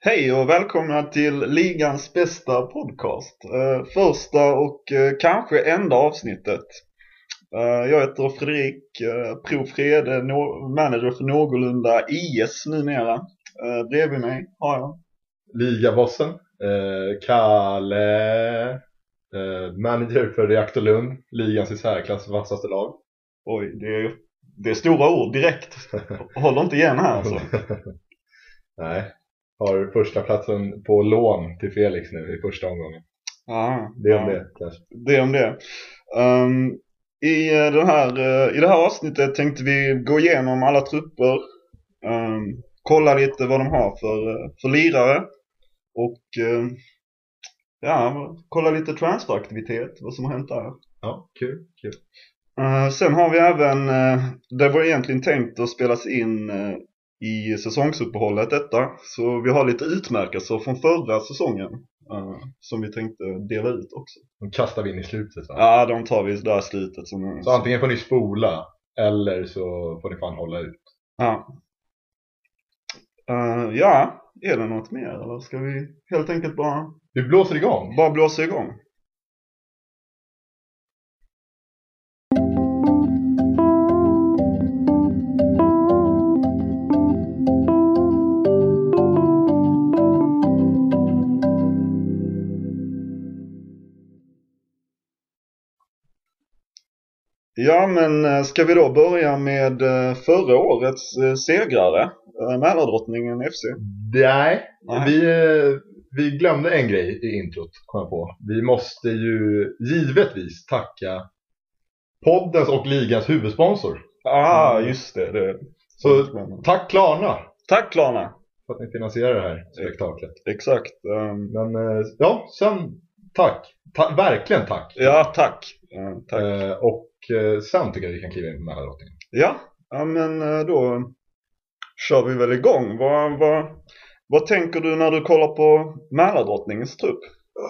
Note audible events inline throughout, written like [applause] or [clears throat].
Hej och välkomna till ligans bästa podcast. Eh, första och eh, kanske enda avsnittet. Eh, jag heter Fredrik, provfred, no manager för någorlunda IS numera. Bredvid mig har jag. Ligabossen, Kalle, manager för Reaktor Lund, ligans i särklass vassaste lag. Oj, det är, det är stora ord direkt. [laughs] Håller inte igen här alltså. [laughs] Nej, har första platsen på lån till Felix nu i första omgången. Ja, Det är om ja. det kanske. det om det. Ehm, i, eh, den här, eh, I det här avsnittet tänkte vi gå igenom alla trupper, ehm, kolla lite vad de har för, eh, för lirare och eh, ja, kolla lite transferaktivitet, vad som har hänt där. Ja, kul, kul. Eh, sen har vi även, eh, det var egentligen tänkt att spelas in i säsongsuppehållet detta, så vi har lite utmärkelser från förra säsongen eh, som vi tänkte dela ut också. De kastar vi in i slutet va? Ja, de tar vi där slutet. Som, Så antingen får ni spola eller så får ni fan hålla ut. Ja. Eh, ja, är det något mer eller ska vi helt enkelt bara, Vi blåser igång. bara blåsa igång? Ja, men eh, ska vi då börja med eh, förra årets eh, segrare, Mälardrottningen FC? Nej, Nej. Vi, vi glömde en grej i introt, kom jag på. Vi måste ju givetvis tacka poddens och ligans huvudsponsor. Ah, Mm. just det. det. Så tack Klarna Tack Klarna! för att ni finansierar det här spektaklet. Exakt. ehm, Men ja, sen tack. Ta- verkligen tack. ja, tack. Eh, tack. Eh, och eh, sen tycker jag vi kan kliva in på Mälardrottningen. Ja, ja, men eh, då kör vi väl igång. Vad, vad, vad tänker du när du kollar på Mälardrottningens trupp?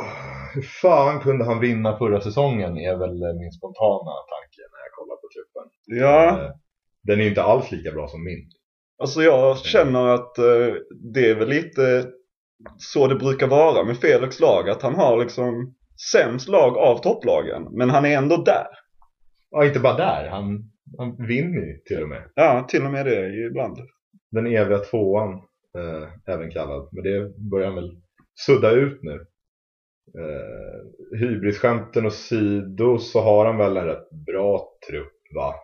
Ah, Hur fan kunde han vinna förra säsongen är väl eh, min spontana tanke när jag kollar på truppen. Ja, Den är ju inte alls lika bra som min. alltså jag känner att det är väl lite så det brukar vara med Felix lag. Att han har liksom sämst lag av topplagen. Men han är ändå där. Ja, inte bara där. Han, han vinner ju till och med. Ja, till och med det ibland. Den eviga tvåan, eh, även kallad. Men det börjar han väl sudda ut nu. Eh, hybrisskämten och sido så har han väl en rätt bra trupp va?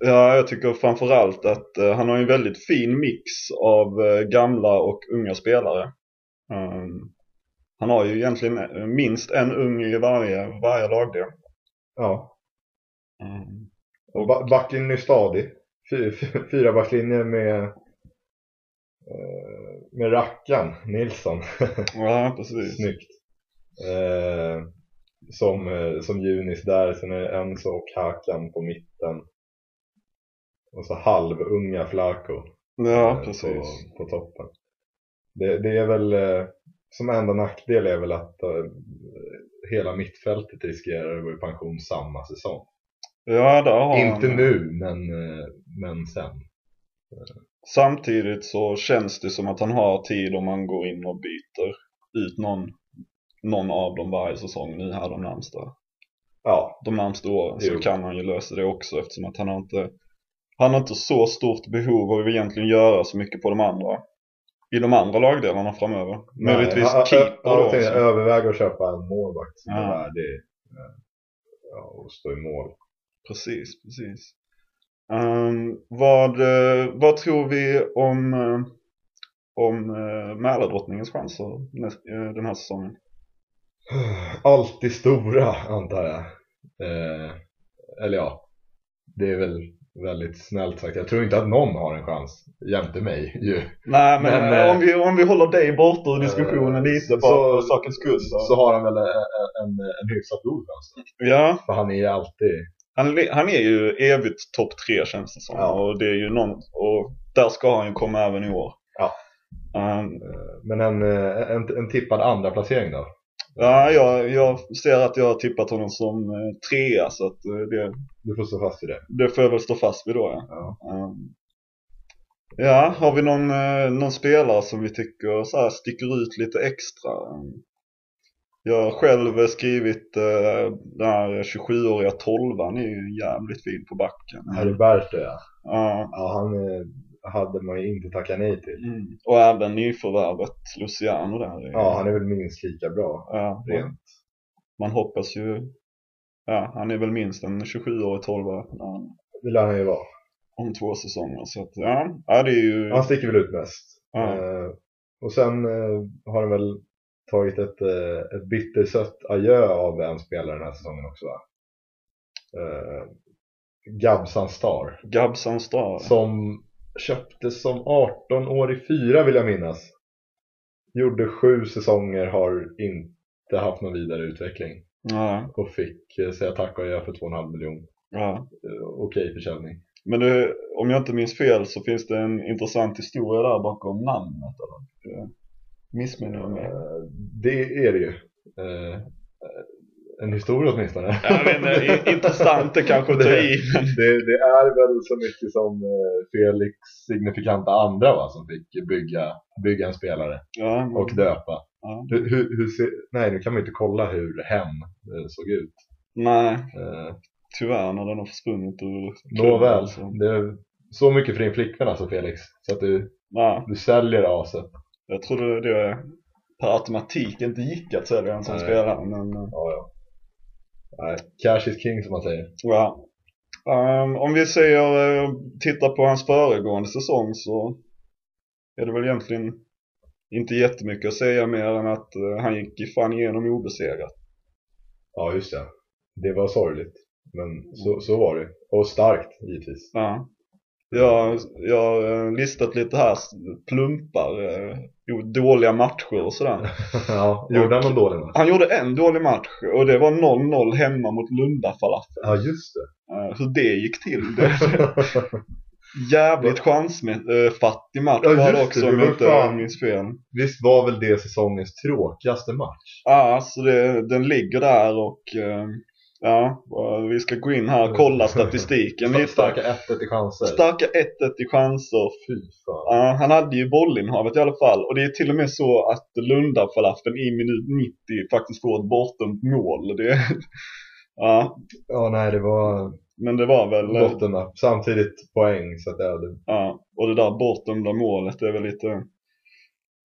Ja, jag tycker framförallt att eh, han har en väldigt fin mix av eh, gamla och unga spelare. Ehm, han har ju egentligen eh, minst en ung i varje, varje lagdel. Ja. Mm. Och ba- backlinjen är stadig. Fy, fy, fyra backlinjer med eh, med rackan, Nilsson. [laughs] Ja, precis. Snyggt. Eh, som, eh, som Junis där, sen är det Enzo och Hakan på mitten. Och så halvunga Flaco Ja, eh, precis. på, på toppen. Det, det är väl, eh, som enda nackdel är väl att hela mittfältet riskerar att gå i pension samma säsong. Ja, där har Inte han. nu, men, eh, men sen. Samtidigt så känns det som att han har tid om man går in och byter ut någon, någon av dem varje säsong nu här de närmsta, Ja, de närmsta åren. Så Jo. kan han ju lösa det också eftersom att han har inte han har inte så stort behov av att egentligen göra så mycket på de andra i de andra lagdelarna framöver. Möjligtvis Nej, ja, keeper då. jag överväga att köpa en målvakt som är Ja. värdig eh, ja, och stå i mål. Precis, precis. Ehm, vad, eh, vad tror vi om, eh, om uh, Mälardrottningens chanser den här säsongen? Alltid stora antar jag. Eh, eller ja, det är väl väldigt snällt sagt. Jag tror inte att någon har en chans jämte mig ju. Nej men, Men, om, vi, om vi håller dig borta ur diskussionen eh, lite bara för sakens skull. Så. Så har han väl en, en, en hyfsat god chans. Ja, För han är ju alltid, han, han är ju evigt topp tre känns det som. Ja. Och det är ju någon, och där ska han ju komma även i år. Ja. Eh, men en, eh, en, en tippad andra placering då. ja, jag, jag ser att jag har tippat honom som eh, trea så att eh, det, Du får stå fast vid det. det får jag väl stå fast vid då ja. Ja. Ehm, Ja, har vi någon, någon spelare som vi tycker så här sticker ut lite extra? Jag har själv skrivit eh, den här 27-åriga tolvan är ju jävligt fin på backen. Heriberto ja. Ja, Ja, han eh, hade man ju inte tackat nej till. mm. Och även nyförvärvet Luciano där. är- Ja, han är väl minst lika bra. ja, Rent. Man hoppas ju, ja han är väl minst en 27-årig tolva han- Det lär han ju vara. om två säsonger. Så att, ja, ja det är ju, Han sticker väl ut mest. ja, Eh, och sen eh, har han väl tagit ett, eh, ett bittersött adjö av en spelare den här säsongen också va? Eh, Gabsan Star. Gabsan Star. Som köptes som 18-årig fyra vill jag minnas. Gjorde sju säsonger, har inte haft någon vidare utveckling. Ja, Och fick eh, säga tack och adjö för 2,5 miljoner. ja. Eh, Okej försäljning. Men det, om jag inte minns fel så finns det en intressant historia där bakom namnet eller? Missminner jag mig? Det är det ju. Eh, En historia åtminstone. Jag vet inte, i- [laughs] intressant är kanske ta i men Det, det är väl så mycket som eh, Felix signifikanta andra va, som fick bygga, bygga en spelare ja, men- och döpa. ja. Hur, hur, hur ser, nej, nu kan man ju inte kolla hur hen eh, såg ut. Nej, Eh, tyvärr när den har försvunnit ur Nåväl, alltså. det är så mycket för din flickvän alltså Felix. Så att du, Ja, du säljer aset. jag trodde det per automatik inte gick att sälja en sån Nej. spelare men eh, Ja, ja. Nej, cash is king som man säger. ja. Ehm, om vi säger, eh, tittar på hans föregående säsong så är det väl egentligen inte jättemycket att säga mer än att eh, han gick i fan igenom obesegrat. Ja, just det. Det var sorgligt. Men så, så var det. Och starkt, givetvis. Ja. Jag, jag har eh, listat lite här plumpar, eh, dåliga matcher och sådär. [laughs] ja, gjorde han någon dålig match? Han gjorde en dålig match och det var 0-0 hemma mot Lunda Falafel. Ja, just det. Eh, Hur det gick till. Det, [laughs] jävligt chansfattig match Ja, var det också om var jag inte fan- minns fel. Visst var väl det säsongens tråkigaste match? Ja, så det, den ligger där och eh, ja, vi ska gå in här och kolla statistiken lite. Starka 1 i chanser. Starka 1-1 i chanser. Fy fan. Ja, han hade ju bollinnehavet i alla fall och det är till och med så att Lundafalafeln i minut 90 faktiskt får ett bortdömt mål. Det, [laughs] ja, Ja, nej, det var men det var väl, up. Samtidigt poäng, så att det, ja, och det där bortdömda målet det är väl lite,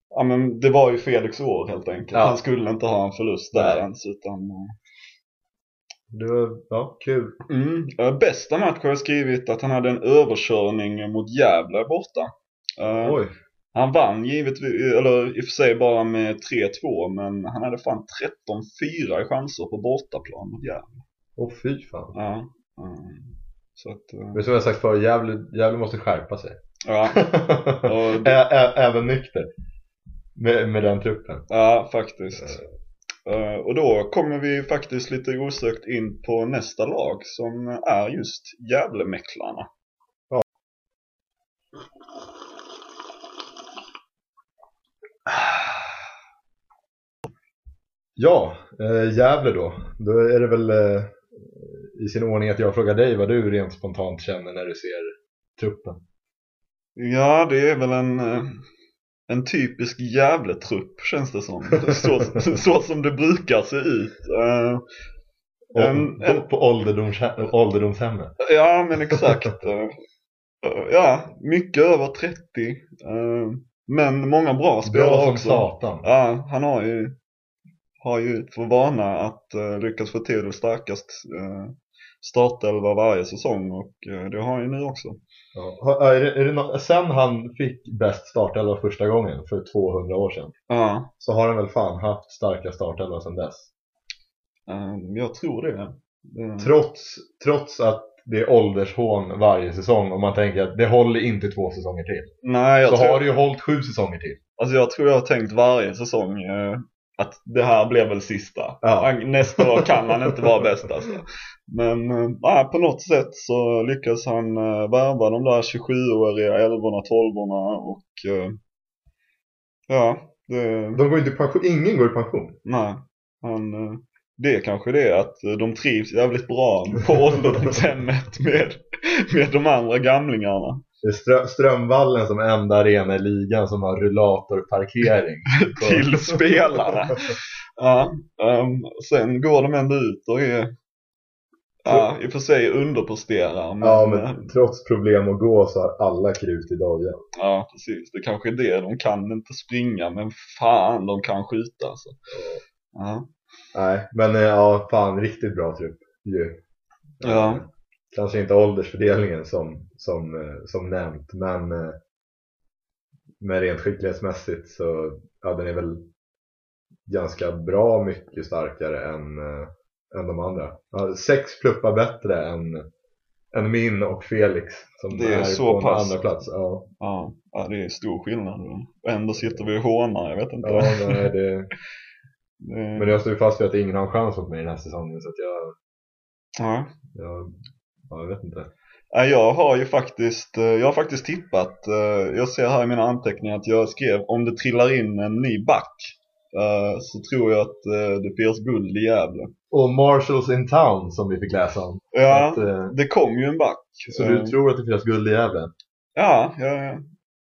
ja men det var ju Felix år helt enkelt. Ja. Han skulle inte ha en förlust där ens utan det var, ja, kul. mm. Eh, Bästa match har jag skrivit att han hade en överkörning mot Gävle borta. Eh, Oj. Han vann givetvis, eller i och för sig bara med 3-2 men han hade fan 13-4 i chanser på bortaplan mot Gävle. Åh fy fan. Ja. mm. Så att, eh, Men som jag sagt förr, Gävle, Gävle måste skärpa sig. ja, [laughs] Och- Ä, ä, även nykter. Med, med den truppen. ja faktiskt. Eh, och då kommer vi faktiskt lite osökt in på nästa lag som är just Gävlemäcklarna. Ja, eh, Gävle då. Då är det väl eh, i sin ordning att jag frågar dig vad du rent spontant känner när du ser truppen. Ja, det är väl en, en typisk Gävletrupp känns det som. Så, [laughs] så som det brukar se ut. Eh, Och, En- en- på, på ålderdoms, ålderdomshemmet. Ja, men exakt. Eh, [laughs] eh, ja, mycket över 30. eh, Men många bra spelare Bra som också. satan. Ja, han har ju, har ju för vana att uh, lyckas få till starkast uh, startelva varje säsong och eh, det har han ju nu också. Ja. Är det, är det nå- sen han fick bäst startelva första gången för 200 år sedan Ja, så har han väl fan haft starka startelva sedan dess. eh, jag tror det. det Trots, trots att det är åldershån varje säsong och man tänker att det håller inte två säsonger till. nej, jag Så tror, har det ju hållit sju säsonger till. alltså jag tror jag har tänkt varje säsong eh, att det här blev väl sista. Ja. Nästa år kan han inte vara bäst alltså. Men ja, på något sätt så lyckas han uh, värva de där 27-åriga 11 12 och eh, ja, det, De går inte i pension, ingen går i pension. nej. Han, eh, det är kanske det att de trivs jävligt bra på ålderdomshemmet [laughs] med, med de andra gamlingarna. Det är Strö- Strömvallen som enda arena i ligan som har rullatorparkering. [laughs] till spelarna. Ja, ehm, sen går de ändå ut och är, ja, i och för sig underpresterar. Men, Ja, eh, men trots problem att gå så har alla krut i dojan. ja, precis. Det kanske är det. De kan inte springa, men fan, de kan skjuta alltså. Ja, Nej, men eh, ja, fan riktigt bra trupp ju. Ja. Eh, Kanske inte åldersfördelningen som, som, eh, som nämnt, men eh, men rent skicklighetsmässigt så ja, den är väl ganska bra mycket starkare än, eh, än de andra. Ja, sex pluppar bättre än, än min och Felix som Det är är, så på pass. andra plats. Ja, ja, ja, det är stor skillnad. Och ändå sitter vi och hånar, jag vet inte. ja nej, det, [laughs] Det- men jag står ju fast vid att ingen har en chans mot mig den här säsongen så att jag, ja. jag, ja, jag vet inte. Ja, jag har ju faktiskt, eh, jag har faktiskt tippat, eh, jag ser här i mina anteckningar att jag skrev om det trillar in en ny back eh, så tror jag att det firas guld i Gävle. Och Marshalls in town som vi fick läsa om. Ja, Att, det kom ju en back. så du tror att det firas guld i Gävle? Ja, ja, ja.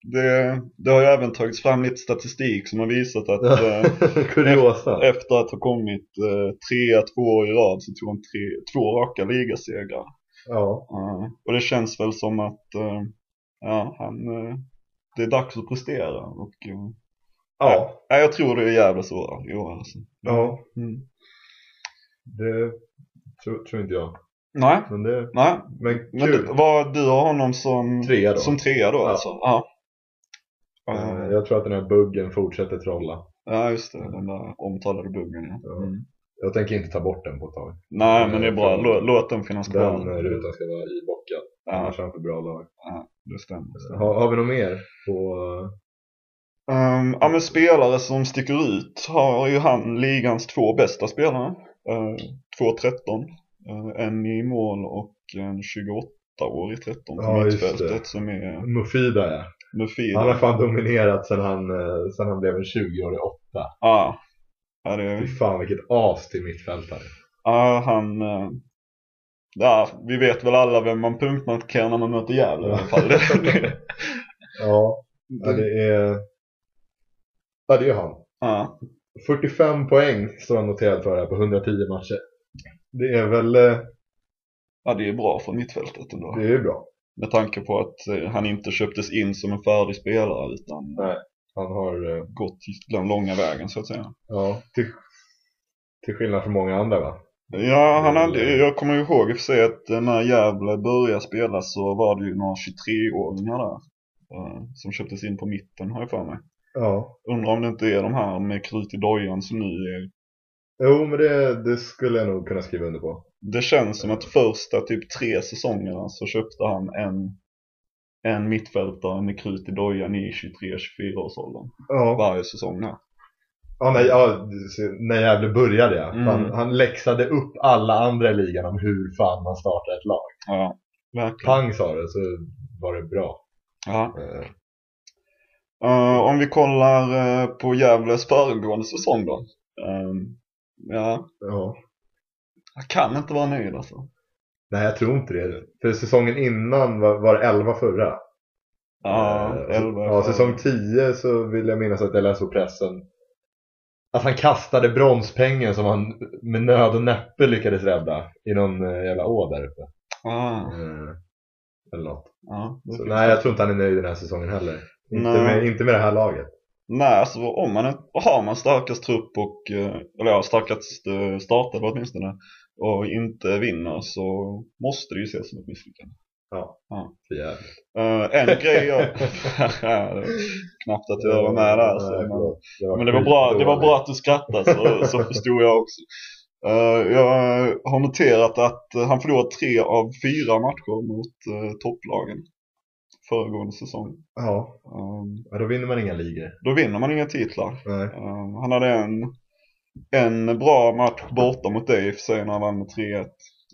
Det, det har ju även tagits fram lite statistik som har visat att [laughs] Kuriosa. efter att ha kommit eh, trea två år i rad så tog de tre, två raka ligasegrar. Ja. Eh, och det känns väl som att eh, ja, han, eh, det är dags att prestera. Och, Ja. ja, jag tror det är jävligt så i år alltså. Ja. Mm. Det tror, tror inte jag. Nej, Men det nej. men Men kul. det, vad, du har honom som Trea då. Som trea då Ja. alltså? Ja. Jag tror att den här buggen fortsätter trolla. Ja just det, den där omtalade buggen ja. Ja. Mm. Jag tänker inte ta bort den på ett tag. Nej men det är bra, låt, låt den finnas kvar. Den eh, rutan ska vara ibockad. Ja, Annars är han för bra lag. det stämmer. det stämmer. Har, har vi något mer på... Ehm, ja men spelare som sticker ut har ju han ligans två bästa spelare. Uh, två 13. Eh, en i mål och en 28-årig 13 på Ja, mittfältet som är Mufida ja. Mufida. Han har fan dominerat sen han, eh, sen han blev en 20-årig åtta. Ja. Ja, det Fy är, fan vilket as till mittfältare. ja han eh, Ja, vi vet väl alla vem man punktmarkerar när man möter Gävle i alla fall. [laughs] Ja, ja det är... Ja det är han. ja. 45 poäng står han noterad för här på 110 matcher. Det är väl, eh, ja, det är bra för mittfältet ändå. det är bra. Med tanke på att eh, han inte köptes in som en färdig spelare utan Nej. Han har, eh, gått den långa vägen så att säga. ja, till, till skillnad från många andra va? Ja, han eh, jag kommer ihåg i och för sig att när Gävle började spela så var det ju några 23-åringar där. eh, Som köptes in på mitten har jag för mig. Ja. Undrar om det inte är de här med krut i dojan som nu är Jo men det, det skulle jag nog kunna skriva under på. Det känns som att första typ tre säsongerna så köpte han en en mittfältare med krut i dojan i 23-24 års åldern. Ja. Varje säsong här. Ja, när, ja, när Gävle började ja. Mm. Han, han läxade upp alla andra i ligan om hur fan man startar ett lag. Ja, verkligen. Pang sa det så var det bra. Ja. Eh, Eh, om vi kollar eh, på Gävles föregående säsong då. Ja, ja. jag kan inte vara nöjd alltså. Nej jag tror inte det. För säsongen innan var, var det 11 förra. Ja, Eh, 11 ja, säsong 10 så vill jag minnas att jag läste på pressen att han kastade bronspengen som han med nöd och näppe lyckades rädda i någon eh, jävla å där uppe. Ah, Eh, eller något. ja, Så, nej, jag tror inte han är nöjd den här säsongen heller. Inte Nej. med, inte med det här laget. Nej, alltså om man är- har man starkast trupp och, eh, eller ja, starkast eh, startade åtminstone och inte vinner så måste det ju ses som ett misslyckande. För jävligt. Eh, en grej jag... [laughs] [laughs] Ja, knappt att jag var med där. Så, men, men det var, bra, det var bra att du skrattade så, så förstod jag också. Eh, jag har noterat att han förlorat tre av fyra matcher mot uh, topplagen föregående säsong. Ja, Um, ja, då vinner man inga ligor. då vinner man inga titlar. Um, han hade en, en bra match borta mot dig i och för sig när han vann med 3-1.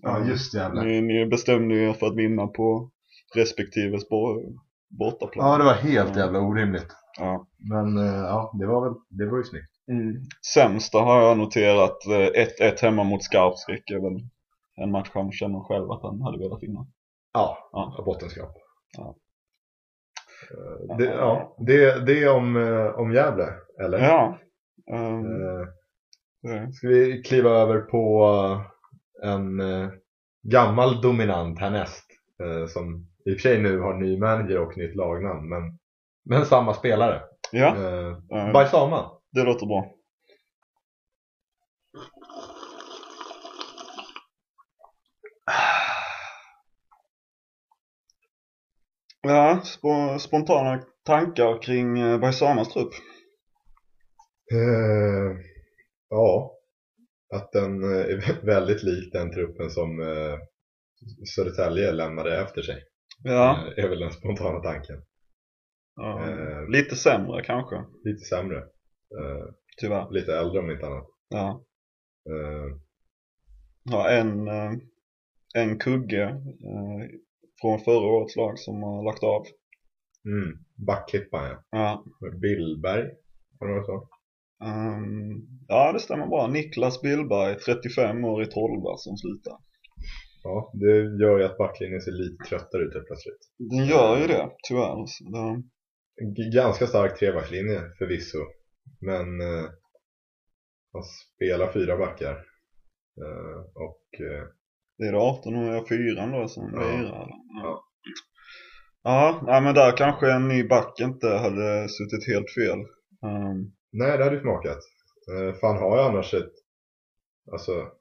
Um, jävlar. ni, ni bestämde er för att vinna på respektive bo- bortaplan. Ja, det var helt jävla orimligt. Ja. Men eh, ja, det var väl, det var ju snyggt. Mm. Sämsta har jag noterat eh, 1-1 hemma mot Skarpsvik är väl en match han känner själv att han hade velat vinna. Ja, Ja. ja. bottenskrap. Det, ja, det, det är om, eh, om Gävle, eller? Ja. Um, Eh, det- Ska vi kliva över på en eh, gammal dominant härnäst eh, som i och för sig nu har ny manager och nytt lagnamn men, men samma spelare. ja, Eh, eh, Baisama. det låter bra. Ja, spo- spontana tankar kring eh, Baisamas trupp. Eh, ja, att den eh, är väldigt lik den truppen som eh, Södertälje lämnade efter sig. Ja, Eh, är väl den spontana tanken. ja, eh, lite sämre kanske, Lite sämre. Eh, tyvärr. lite äldre om inte annat. Ja, Eh, ja en, en kugge från förra årets lag som har lagt av. mm, Backklippan ja. Ja, Billberg, var det något så? Ehm, ja det stämmer bra. Niklas Billberg, 35 år i Tolva som slutar. Ja, det gör ju att backlinjen ser lite tröttare ut helt plötsligt. Den gör ju det, tyvärr. Så det, ganska stark trebackslinje förvisso. Men eh, man spelar fyra backar. Eh, och eh, det är det 1804 då som Ja. lirar. Ja. Ja, men där kanske en ny back inte hade suttit helt fel. Ehm, nej, det hade ju smakat. Eh, fan har jag annars ett, alltså,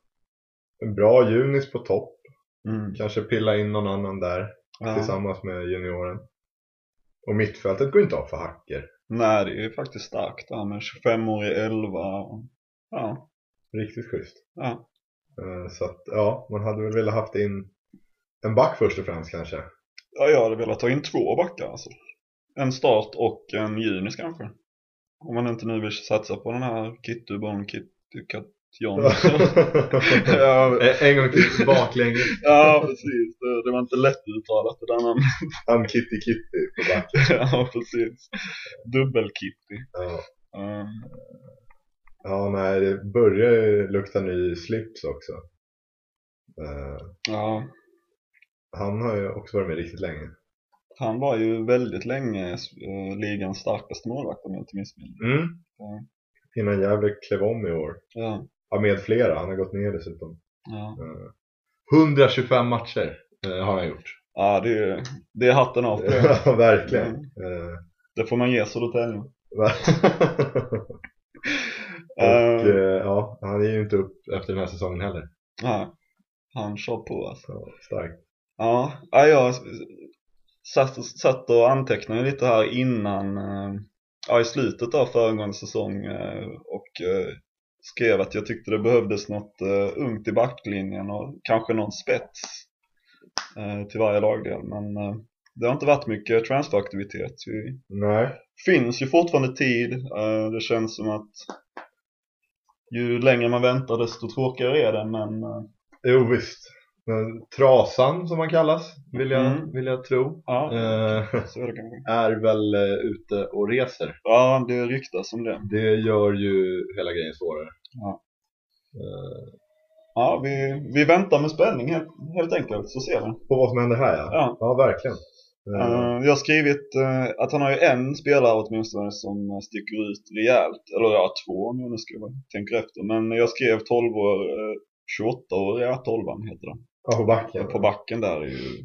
en bra Junis på topp. mm, Kanske pilla in någon annan där ja. tillsammans med junioren. Och mittfältet går inte av för hacker. Nej, det är ju faktiskt starkt där med 25 år i 11. Ja, Riktigt schysst. ja. Eh, så att, ja, man hade väl velat haft in en back först och främst kanske. ja, jag hade velat ta in två backar alltså. En start och en junis kanske. Om man inte nu vill satsa på den här Kittubon Kittukat John. ja, [laughs] En- gång till baklänges. ja, precis. Det, det var inte lätt uttalat det där namnet. Han Kitty Kitty på backen. [laughs] ja, precis. Dubbel-Kitty. Ja. Ehm, ja, nej, det börjar ju lukta ny slips också. Eh, ja, han har ju också varit med riktigt länge. Han var ju väldigt länge uh, ligans starkaste målvakt om jag inte missminner. Mm. Ja. Innan Gävle klev om i år. Ja, Ja, med flera. Han har gått ner dessutom. ja. Eh, 125 matcher eh, har han gjort. ja det, är, det är hatten av för [laughs] det. Ja, verkligen. Mm. Eh, Det får man ge Södertälje. [laughs] och eh, ja, han är ju inte upp efter den här säsongen heller. Nej, han kör på alltså. Så, starkt. Ja, ja jag satt, satt och antecknade lite här innan, eh, ja i slutet av föregående säsong eh, och eh, skrev att jag tyckte det behövdes något eh, ungt i backlinjen och kanske någon spets eh, till varje lagdel. Men eh, det har inte varit mycket transferaktivitet. Vi Nej, finns ju fortfarande tid. Eh, det känns som att ju längre man väntar desto tråkigare är det. Men eh, jo visst. Trasan som han kallas, vill jag, Mm. vill jag tro. ja, Eh, är väl eh, ute och reser. Ja, det ryktas om det. Det gör ju hela grejen svårare. Ja. Eh, Ja, vi, vi väntar med spänning helt, helt enkelt, så ser vi. på vad som händer här ja. Ja. Ja, verkligen. Jag har skrivit att han har ju en spelare åtminstone som sticker ut rejält. Eller ja, två om jag nu ska tänker efter. Men jag skrev 12 år, eh, 28 år, ja 12 heter det. Ja, på backen. På backen där är ju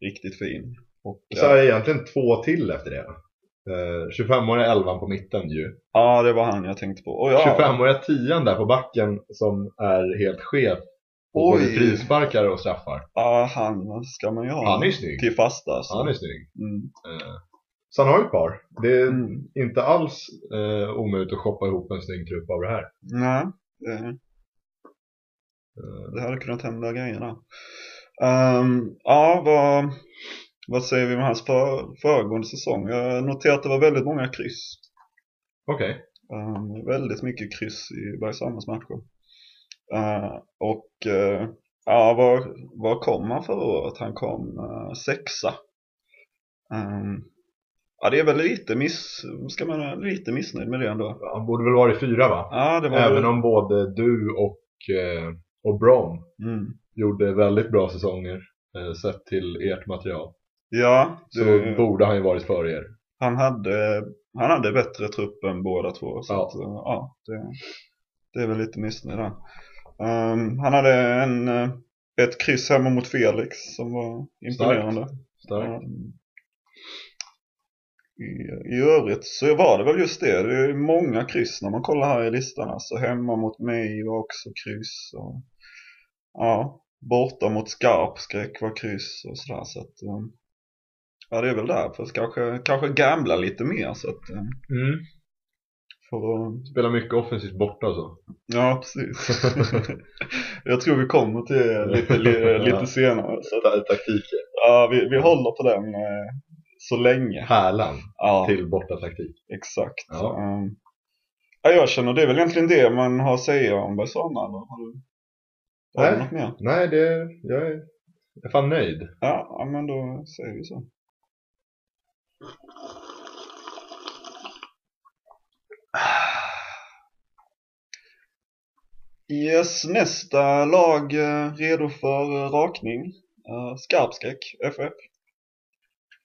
riktigt fin. Och, Så ja, är det egentligen två till efter det. Eh, 25-åriga 11 på mitten ju. ja, det var han jag tänkte på. Och ja, 25-åriga 10 där på backen som är helt skev. Och både frisparkar och straffar. ja, han ska man ju ha Han är snygg. till fasta. Så. Han är snygg. Mm. Eh, så han har ju ett par. Det är Mm. inte alls eh, omöjligt att shoppa ihop en snygg trupp av det här. Nej, Eh, det hade kunnat hända grejer där. Ehm, ja, vad, vad säger vi om hans för, föregående säsong? Jag noterar att det var väldigt många kryss. Okej. Ehm, väldigt mycket kryss i Bergshamras matcher. Ehm, och eh, ja, var, var kom han förra året? Han kom uh, sexa. Ehm, ja, det är väl lite miss, ska man vara lite missnöjd med det ändå. Han borde väl varit fyra va? Ja, det var Även väl, om både du och, eh, och Brom mm, gjorde väldigt bra säsonger eh, sett till ert material. Ja, Så det, borde han ju varit före er. han, hade, han hade bättre trupp än båda två. Så Ja. att, eh, ja det, det är väl lite missnöjd där. Ehm, han hade en, eh, ett kryss hemma mot Felix som var imponerande. Starkt. Ehm, I, I övrigt så var det väl just det. Det är många kryss när man kollar här i listan. Alltså hemma mot mig var också kryss. Och, ja, borta mot Skarpskräck var kryss och sådär. Så att, ehm, ja, det är väl därför. Kanske, kanske gambla lite mer. Så att, ehm, Mm. för att, Spelar mycket offensivt borta så. ja, precis. [laughs] Jag tror vi kommer till det lite, li, [laughs] lite Ja. senare. Så att, Ta- Taktiker. ja, vi, vi håller på den eh, så länge. Pärlan Ja. till bortataktik. Exakt. Ja. Ehm, ja, jag känner det är väl egentligen det man har att säga om Bergsson eller? Har har du Nej. något mer? Nej, det, jag är, jag är fan nöjd. Ja, men då säger vi så. Yes, nästa lag eh, redo för eh, rakning. Uh, Skarpskräck, FF.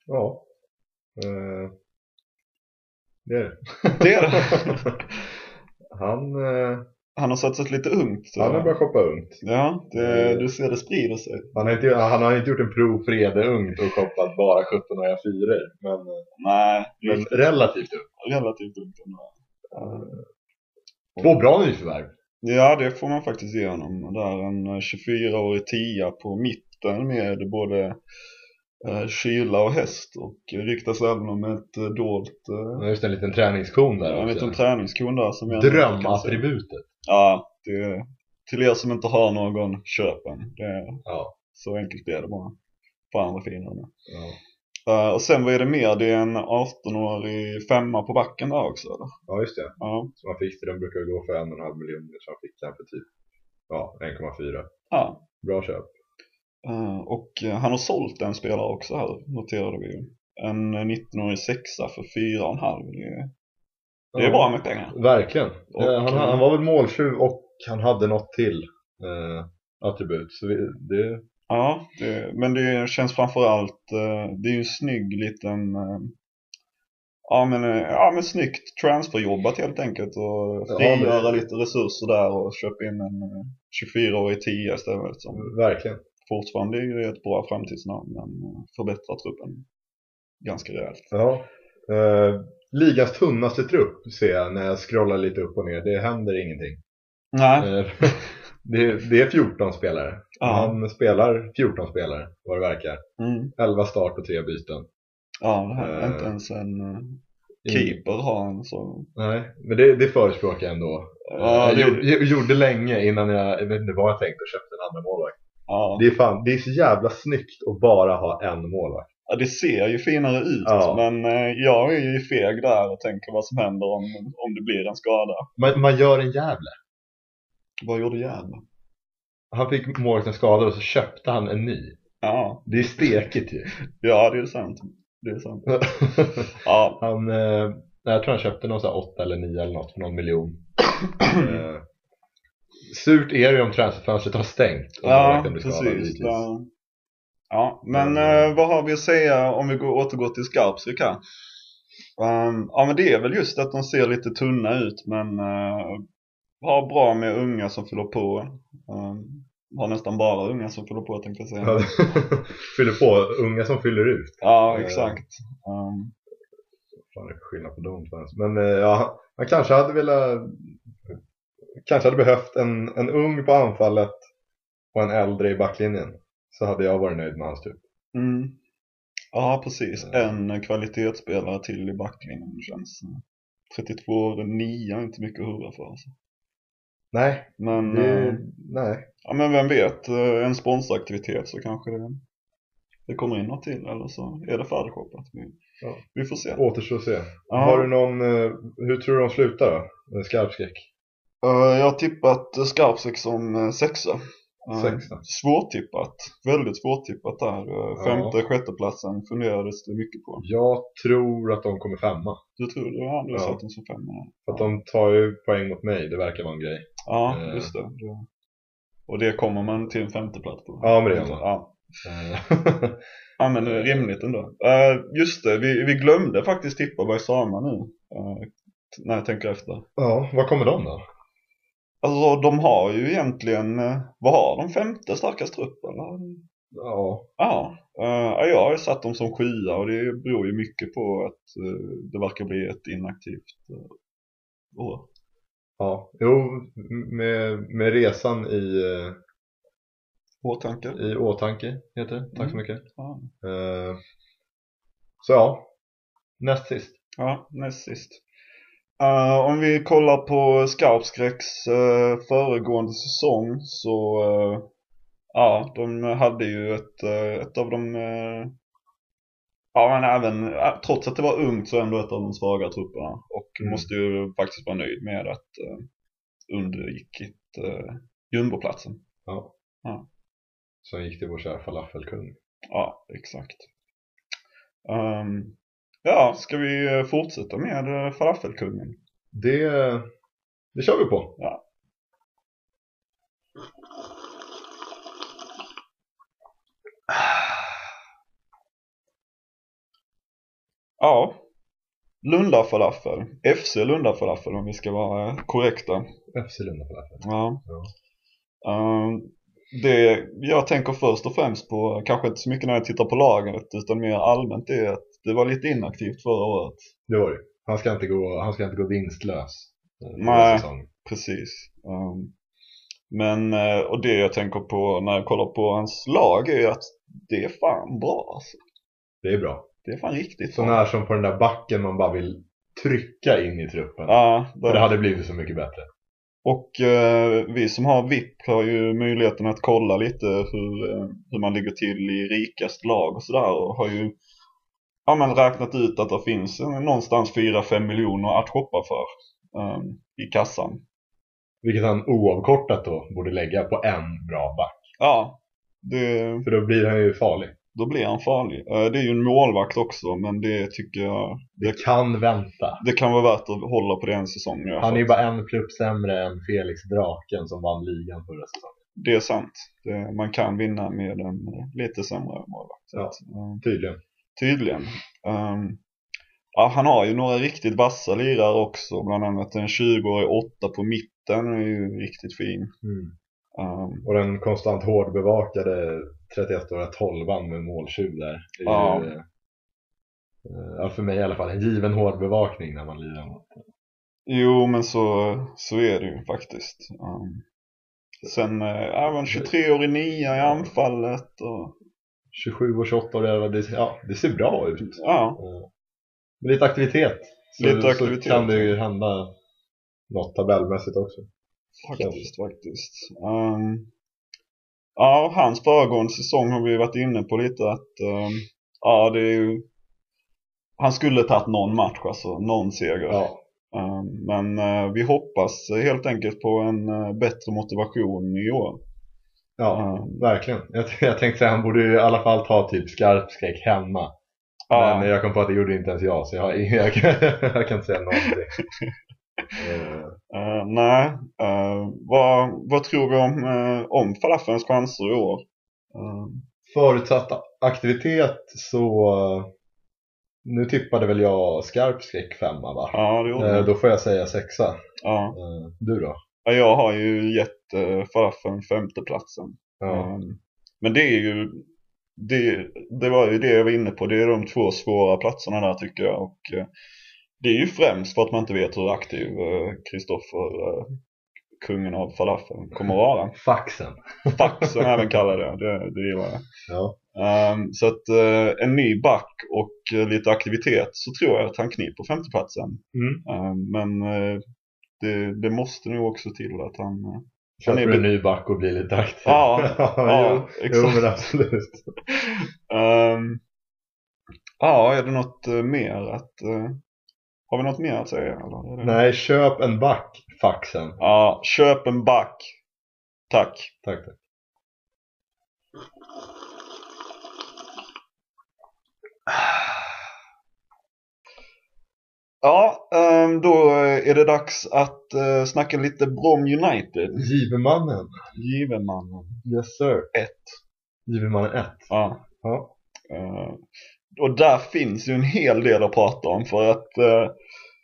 Ja. Eh, det är det. Det är det. [laughs] han, eh, Han har satsat lite ungt. så- han har börjat shoppa ungt. Ja, det, du ser det sprider sig. Han har inte, han har inte gjort en prov Frede ungt och shoppat bara 17-åriga fyror. Men, eh, Nej, men relativt ungt. relativt ungt ändå. Två bra nyförvärv. Ja, det får man faktiskt ge honom. Där en eh, 24-årig tia på mitten med både eh, kyla och häst och ryktas även om ett eh, dolt, eh, har just en liten träningskon där en också. liten träningskon där som jag. Drömattributet. Ja, det, till er som inte har någon, köp en. Ja. så enkelt är det bara. Fan vad fin den är. ja. Eh, och sen vad är det mer? Det är en 18-årig femma på backen där också eller? Ja, just det. Ja. Som han fick, den brukar gå för en och en halv miljon. Tror han fick den för typ ja, 1,4. ja. Bra köp. Eh, och eh, han har sålt en spelare också här, noterade vi ju. En eh, 19-årig sexa för 4,5. Det, är- det är bra med pengar. Verkligen. Och, Eh, han, eh, han var väl måltjuv och han hade något till eh, attribut. Så det, Ja, det, men det känns framförallt, eh, det är ju en snygg liten, eh, ja men, eh, ja men snyggt transferjobbat helt enkelt och Ja, frigöra men- lite resurser där och köpa in en eh, 24-årig tia istället som verkligen. Fortfarande är ju ett bra framtidsnamn men eh, förbättrar truppen ganska rejält. Ja. Eh, ligans tunnaste trupp ser jag när jag scrollar lite upp och ner. Det händer ingenting. Nej, Eh, [laughs] det, det är 14 spelare. ja. Han spelar 14 spelare vad det verkar. Mm. 11 start och 3 byten. Ja, det här är Eh, inte ens en eh, keeper har han så. Nej, men det, det förespråkar jag ändå. Ja, jag gjorde, gjorde länge innan jag, jag vet inte vad jag tänkte och köpte en andra målvakt. Ja. Det är, fan, det är så jävla snyggt att bara ha en målvakt. ja, det ser ju finare ut. Ja. Men eh, jag är ju feg där och tänker vad som händer om, om det blir en skada. Man, man gör en jävla. Vad gjorde Gävle? Han fick målvakten skadad och så köpte han en ny. Ja, Det är stekigt ju. [laughs] ja det är sant. Det är sant. [laughs] Ja, han, eh, jag tror han köpte någon här 8 eller 9 eller något för någon miljon. [clears throat] surt är det om transferfönstret har stängt. och ja blir precis. Ja, ja men Men, eh, vad har vi att säga om vi går, återgår till Skarpsvik här? Ehm, ja men det är väl just att de ser lite tunna ut men uh, har bra med unga som fyller på. Um, har nästan bara unga som fyller på tänkte jag säga. [laughs] Fyller på, unga som fyller ut. Ja, exakt. Um, Fan, det är skillnad på dem. Men ja, han kanske hade velat kanske hade behövt en, en ung på anfallet och en äldre i backlinjen. Så hade jag varit nöjd med hans typ. mm. Ja, precis. Ja. En kvalitetsspelare till i backlinjen känns. eh, 32 år, 9 är inte mycket att hurra för alltså. Nej, Men, det, eh, nej. ja men vem vet, eh, en sponsoraktivitet så kanske det, det kommer in något till eller så är det färdigshoppat. Vi, Ja. vi får se. Återstår att se. Ja. Har du någon, eh, hur tror du de slutar då? En Skarpskräck? Eh, jag har tippat Skarpsvik som uh, sexa. Eh, Sexa. Svårtippat. Väldigt svårtippat där. Uh, Ja. femte, sjätte platsen funderades det mycket på. Jag tror att de kommer femma. Du tror du? Ja, du har Ja. satt dem som femma. För att de tar ju poäng mot mig, det verkar vara en grej. Ja, Eh. just det. det. Och det kommer man till en femteplats på. Ja, men det gör man. Ja, Eh, [laughs] Ja men det är rimligt ändå. Uh, just det, vi, vi glömde faktiskt tippa Baisama nu. Uh, när jag tänker efter. ja, vad kommer de då? Alltså de har ju egentligen, uh, vad har de? Femte starkast trupp eller? Ja, Ja, uh, jag har ju satt dem som sjua och det beror ju mycket på att uh, det verkar bli ett inaktivt år. ja. Jo, med, med resan i, eh, Åtanke. i åtanke heter det. Tack så Mm. mycket. Ja. Eh, så ja, näst sist. Ja, näst sist. Eh, om vi kollar på Skarpskräcks uh, föregående säsong så eh, ja, de hade ju ett, eh, ett av de uh, ja men även eh, trots att det var ungt så ändå ett av de svaga trupperna och Mm. måste ju faktiskt vara nöjd med att uh, undvikit uh, jumboplatsen. Ja. Ja. Som gick till vår kära falafelkung. Ja, exakt. Ehm, ja, ska vi eh, fortsätta med uh, falafelkungen? Det, det kör vi på. Ja, [sighs] Lunda falafel. FC Lunda falafel om vi ska vara korrekta. FC Lunda falafel. Ja. Ja. Ehm, det jag tänker först och främst på, kanske inte så mycket när jag tittar på laget utan mer allmänt är att det var lite inaktivt förra året. Det var det. Han ska inte gå, han ska inte gå vinstlös. eh, Nej. Precis. Ehm, men, eh, och det jag tänker på när jag kollar på hans lag är ju att det är fan bra alltså. Det är bra. Det är fan riktigt Sån bra. här som på den där backen man bara vill trycka in i truppen. Ja, För det hade blivit så mycket bättre. Och eh, vi som har VIP har ju möjligheten att kolla lite hur, eh, hur man ligger till i rikast lag och sådär och har ju ja, men räknat ut att det finns någonstans 4-5 miljoner att shoppa för eh, i kassan. Vilket han oavkortat då borde lägga på en bra back. Ja, det, För då blir han ju farlig. då blir han farlig. Eh, det är ju en målvakt också men det tycker jag Det kan vänta. det kan vara värt att hålla på den säsongen. Han är ju bara en plupp sämre än Felix Draken som vann ligan förra säsongen. Det är sant. Det, man kan vinna med en lite sämre målvakt. Ja. Tydligen. Tydligen. Ehm, ja, han har ju några riktigt vassa lirare också. Bland annat en 20-årig åtta på mitten är ju riktigt fin. Mm. Ehm, Och den konstant hårdbevakade 31-åriga tolvan med måltjuv där. Ja. ju, eh, ja, för mig i alla fall, en given hårdbevakning när man lirar mot. jo, men så, så är det ju faktiskt. Ehm, sen även 23-årig nia i anfallet. Och, 27 och 28 år, det, ja, det ser bra ut. ja, Eh, Med lite aktivitet. Så, Lite så aktivitet. kan det ju hända något tabellmässigt också. faktiskt, faktiskt. Ehm, ja, hans föregående säsong har vi varit inne på lite att ehm, ja, det är ju han skulle tagit någon match alltså, någon seger. Ja, Eh, Men eh, vi hoppas helt enkelt på en eh, bättre motivation i år. Ja Eh, verkligen. Jag, jag tänkte säga han borde i alla fall ta typ skarp skräck hemma. ja, Men jag kom på att det gjorde inte ens jag, så jag, [laughs] jag, kan, jag kan inte säga någonting. [laughs] Eh, eh, nej, eh, vad, vad tror vi om, uh, om falafelns chanser i år? Eh, Förutsatt aktivitet så nu tippade väl jag skarp skräck femma va? ja, det gjorde. Då får jag säga sexa. ja. Du då? Ja, Jag har ju gett uh, falafeln femteplatsen. Ja. Eh, men det är ju det, det var ju det jag var inne på. Det är de två svåra platserna där tycker jag. Och eh, det är ju främst för att man inte vet hur aktiv Kristoffer, uh, kungen av falafeln, kommer att vara. Faxen. [laughs] Faxen även kallar det. Det, det gillar jag. Ja. Ehm, så att eh, en ny back och eh, lite aktivitet så tror jag att han kniper femteplatsen. Mm. Ehm, men eh, det, det måste nog också till att han... eh, Han är Köper en ny back och blir lite aktiv. Ja, [laughs] ja, jo, jo exakt. men absolut. [laughs] Ehm, ja, är det något eh, mer att... eh, har vi något mer att säga? Eller? Nej, köp en back, faxen. Ja, köp en back. Tack. Tack, tack. [sighs] Ja, ehm, då är det dags att eh, snacka lite Brom United. Givemannen. Givenmannen. Yes sir. 1. JB-mannen 1. Ja. Ja. Eh, och där finns ju en hel del att prata om för att eh,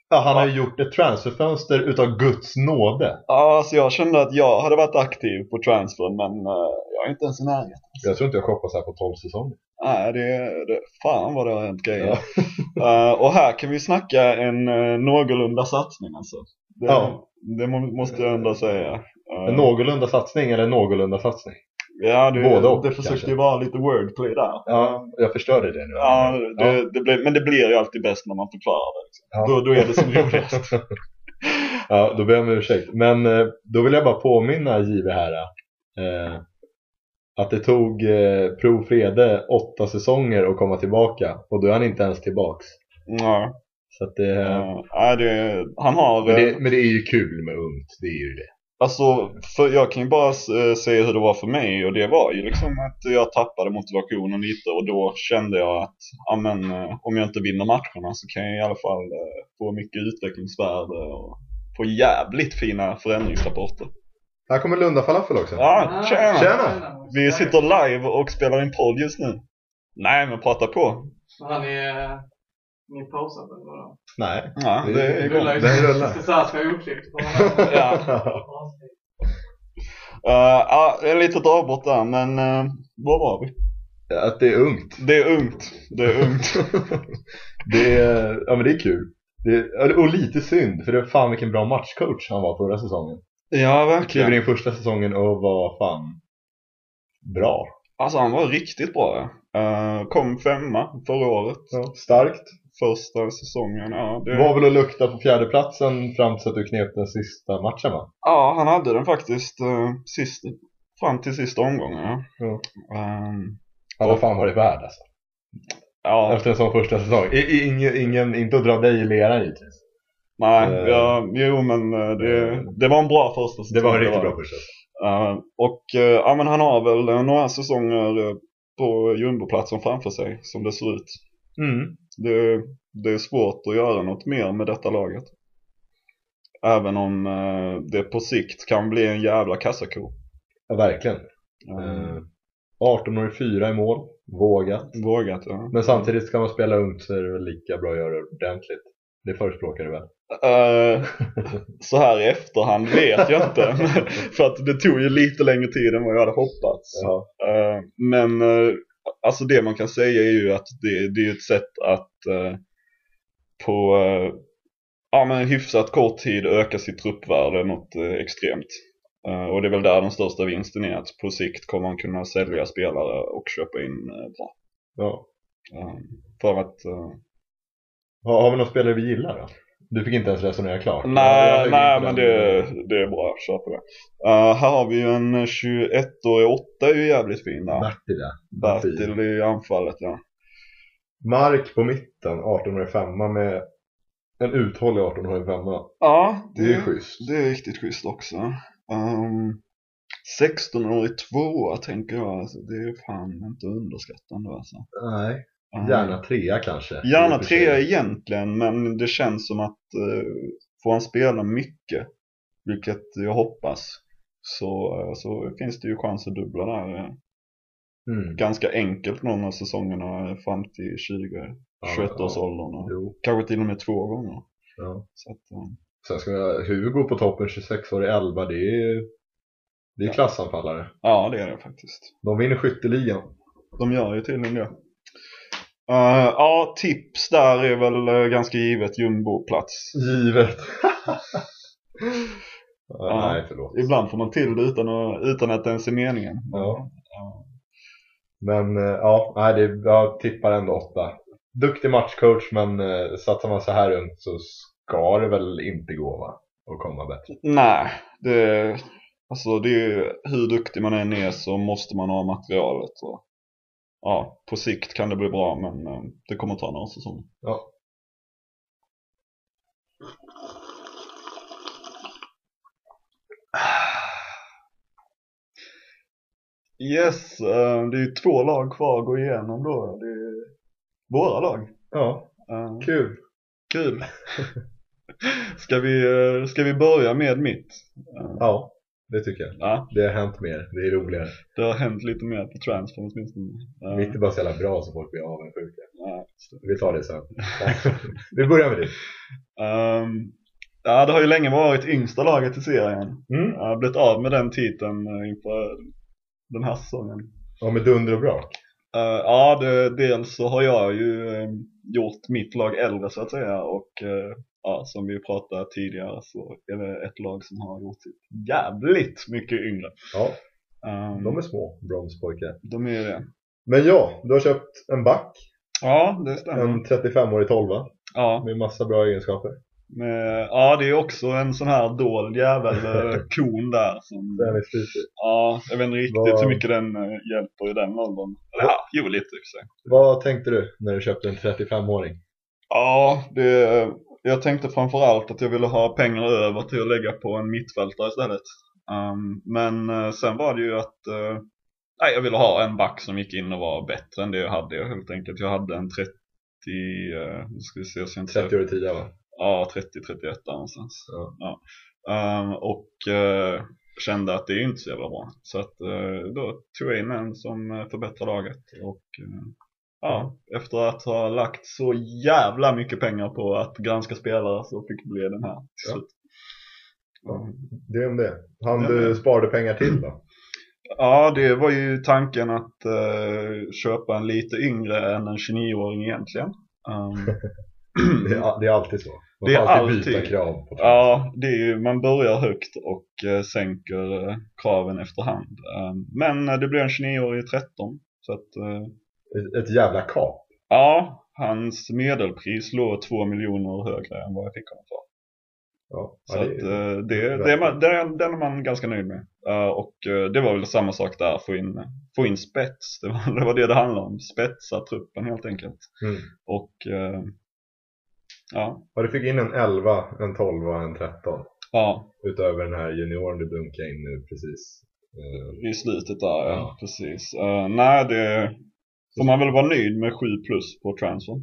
ja, han har ju gjort ett transferfönster utav Guds nåde. Ja, alltså jag kände att jag hade varit aktiv på transfern men jag är inte ens i närheten. Jag tror inte jag shoppat så här på 12 säsonger. Nej, det, det, fan vad det har hänt grejer. [laughs] Eh, och här kan vi snacka en uh, någorlunda satsning alltså. Det, Ja. det må, måste jag ändå säga. Eh, En någorlunda satsning eller en någorlunda satsning? ja, det, både och, det försökte kanske. ju vara lite wordplay där. Ja, jag förstörde det nu. Ja, det, Det blir, men det blir ju alltid bäst när man förklarar det. Liksom. Ja. Då, då är det som roligast. [laughs] Ja, då ber jag om ursäkt. Men eh, då vill jag bara påminna JW här eh, att det tog eh, Pro Frede åtta säsonger att komma tillbaka och då är han inte ens tillbaks. ja. Så att det, Uh, nej, det, han har... men, eh, det, men det är ju kul med ungt, det är ju det. Alltså, för jag kan ju bara eh, säga hur det var för mig och det var ju liksom att jag tappade motivationen lite och då kände jag att ja, men, eh, om jag inte vinner matcherna så kan jag i alla fall eh, få mycket utvecklingsvärde och få jävligt fina förändringsrapporter. Här kommer Lunda Falafel också. Ja, tjena! Tjena. Vi sitter live och spelar in podd just nu. Nej, men prata på. Har ni, eh, ni pausat eller vadå? Nej. Ja, det är igång. Den rullar. Det här som jag [laughs] är uppklippt. Ja. Uh, ett litet avbrott där, men uh, var var vi? Att det är ungt. Det är ungt. Det är ungt. [laughs] det, är, ja, men det är kul. Det är, och lite synd, för det är fan vilken bra matchcoach han var förra säsongen. ja, Kliver verkligen. in första säsongen och var fan bra. Alltså han var riktigt bra. Uh, kom femma förra året. Ja, starkt. Första säsongen. Ja, det... Var väl att lukta på fjärdeplatsen fram till att du knep den sista matchen va? ja, han hade den faktiskt uh, sist, fram till sista omgången. Ja. Ja. Ehm, Han har fan varit värd alltså. ja, Efter en sån första säsong. I, ingen, ingen, inte att dra dig i leran givetvis. nej, eh, ja, jo men det, det var en bra första säsong. Det var en riktigt bra första. Eh, och eh, ja, men han har väl eh, några säsonger på jumboplatsen framför sig som det ser ut. Mm. Det, det är svårt att göra något mer med detta laget. Även om eh, det på sikt kan bli en jävla kassako. Ja, verkligen. 18 år 4 i mål. Vågat. Vågat ja. Men samtidigt ska man spela ungt så är det väl lika bra att göra det ordentligt. Det förespråkar du väl? Eh, så här i efterhand vet jag inte. [laughs] För att det tog ju lite längre tid än vad jag hade hoppats. Ja. Eh, men eh, alltså det man kan säga är ju att det, det är ett sätt att på ja, men hyfsat kort tid öka sitt truppvärde något extremt. Och det är väl där den största vinsten är att på sikt kommer man kunna sälja spelare och köpa in bra. ja. För att Har, har vi någon spelare vi gillar då? Du fick inte ens resonera klart. Nej, nej men det, det är bra, kör på det. Uh, här har vi ju en 21-årig 8 är ju jävligt fin där. Bertil. Bertil i anfallet ja. Mark på mitten, 18 femma med en uthållig 18 femma. Ja, Det är schysst. Det är riktigt schysst också. Um, 16-årig 2 tänker jag, alltså, det är fan inte underskattande alltså. Nej, gärna trea kanske. Gärna trea egentligen, men det känns som att uh, får han spela mycket, vilket jag hoppas, så, eh, så finns det ju chans att dubbla där. eh. Mm. ganska enkelt någon av säsongerna fram till 20, Ja, 21 års åldern och Jo. kanske till och med två gånger. Ja. Så att, um, Sen ska ha Hugo på toppen, 26 år i 11. Det är, det är Ja. klassanfallare. ja, det är det faktiskt. De vinner skytteligan. De gör ju tydligen det. Uh, ja, tips där är väl uh, ganska givet jumboplats. Givet. [laughs] Ja. Nej, förlåt. Ibland får man till det utan att, utan att det ens är meningen. Ja. Men eh, ja, nej, det, jag tippar ändå åtta. Duktig matchcoach, men eh, satsar man så här runt så ska det väl inte gå va? Och komma bättre. Nej, det, alltså det är hur duktig man än är så måste man ha materialet. Och, ja, på sikt kan det bli bra men eh, det kommer ta några säsonger. Ja. Yes, eh, det är ju två lag kvar att gå igenom då. Det är våra lag. Ja, Eh, kul. kul. [laughs] ska, vi, ska vi börja med mitt? Ja. Det tycker jag. Ja, Det har hänt mer, det är roligare. det har hänt lite mer på transfer åtminstone. Ja, Mitt är bara så jävla bra så folk blir avundsjuka. ja. Vi tar det sen. [laughs] Vi börjar med det. Ehm, ja, det har ju länge varit yngsta laget i serien. Mm. Jag har blivit av med den titeln eh, inför den här säsongen. Ja, med dunder och brak. Eh, ja, det, dels så har jag ju eh, gjort mitt lag äldre så att säga och eh, ja, som vi pratade tidigare så är det ett lag som har gjort sitt jävligt mycket yngre. Ja, Ehm, de är små, bromspojkar. de är det. Men ja, du har köpt en back. Ja, det stämmer. En 35-årig tolva Ja, med massa bra egenskaper. med, ja, det är också en sån här dold jävel eh, [laughs] kon där som Den är slitig. Ja, jag vet inte riktigt Vad- hur mycket den eh, hjälper i den åldern. Ja, jo lite i. Vad tänkte du när du köpte en 35-åring? Ja, det, jag tänkte framförallt att jag ville ha pengar över till att lägga på en mittfältare istället. Um, men eh, sen var det ju att eh, nej, jag ville ha en back som gick in och var bättre än det jag hade helt enkelt. Jag hade en 30, uh, nu ska vi se så inte 30 år tidigare va? Ja, 30-31 där någonstans. Ja. Ehm, och eh, kände att det är inte så jävla bra. Så att eh, då tog jag in en som eh, förbättrar laget. Och eh, ja, efter att ha lagt så jävla mycket pengar på att granska spelare så fick det bli den här till slut. Ja. Det är om det. Han Ja, du men- sparade pengar till då? Ja, det var ju tanken att eh, köpa en lite yngre än en 29-åring egentligen. Ehm, [clears throat] Det är, det är alltid så. Man Det är får alltid byta alltid- krav på Ja, det är ju, man börjar högt och eh, sänker eh, kraven efterhand. Um, men eh, det blir en 29-årig 13. Så att, eh, Ett, jävla kap. ja, hans medelpris låg 2 miljoner högre än vad jag fick honom för. Ja, Så att, eh, det, det man, det är, den är man ganska nöjd med. Eh, och eh, det var väl samma sak där, få in, få in spets. Det var, [laughs] det var det det handlade om, spetsa truppen helt enkelt. Mm. Och ja, Ja, du fick in en 11, en 12 och en 13. ja, Utöver den här junioren du dunkade in nu precis. I slutet där, ja, precis. Nej, det får man väl vara nöjd med 7 plus på transfer.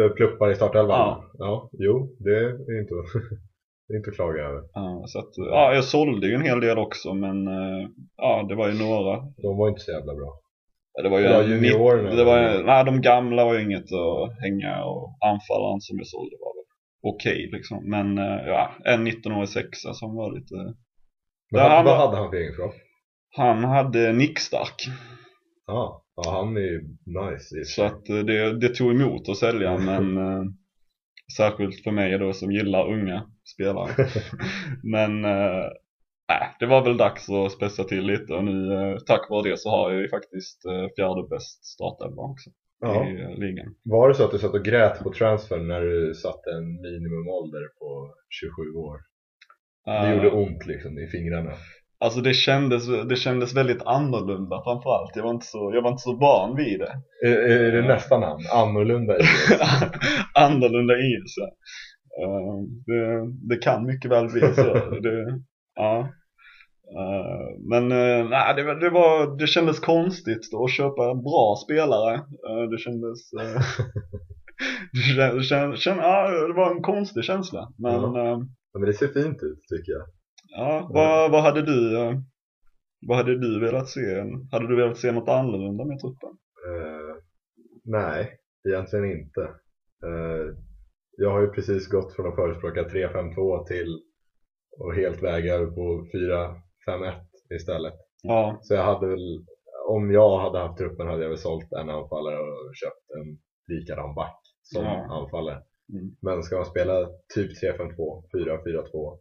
eh, pluppar i startelvan? Ja. ja. Jo, det är inte, det är inte att klaga över. Uh, så att, ja, jag sålde ju en hel del också, men uh, ja, det var ju några. De var inte så jävla bra. Det var ju Ja, juniorerna. mitt, det var, ju- nej, de gamla var ju inget att hänga och anfallaren som jag sålde var väl okej liksom. Men eh, ja, en 19-årig sexa som var lite, Men Ja, han, han vad hade han för egenskap? han hade nickstark. Ja, ja han är nice. Så att eh, det, det tog emot att sälja [laughs] men eh, särskilt för mig då som gillar unga spelare. [laughs] men eh, nej, det var väl dags att spetsa till lite och nu eh, tack vare det så har jag ju faktiskt eh, fjärde bäst startelva också Ja. i eh, ligan. Var det så att du satt och grät på transfer när du satte en minimumålder på 27 år? Det Eh, gjorde ont liksom i fingrarna. Alltså det kändes, det kändes väldigt annorlunda framförallt. Jag var inte så, jag var inte så van vid det. Är, är det nästa namn? Annorlunda i det? [laughs] annorlunda is. Ja. Eh, det, det kan mycket väl bli så. [laughs] det, ja. Eh, men nej, det, det, var, det kändes konstigt då att köpa bra spelare. Eh, det kändes... eh, [laughs] det, kän, det, kän, kän, ja, det var en konstig känsla. Men eh, Ja, men det ser fint ut tycker jag. Ja, vad, vad hade du eh, vad hade du velat se? Hade du velat se något annorlunda med truppen? Eh, nej, egentligen inte. Eh, jag har ju precis gått från att förespråka 3-5-2 till att helt väga över på 4-5-1 istället. Ja, Så jag hade väl, om jag hade haft truppen hade jag väl sålt en anfallare och köpt en likadan back som Ja. anfallare. Mm. Men ska man spela typ 3-5-2, 4-4-2,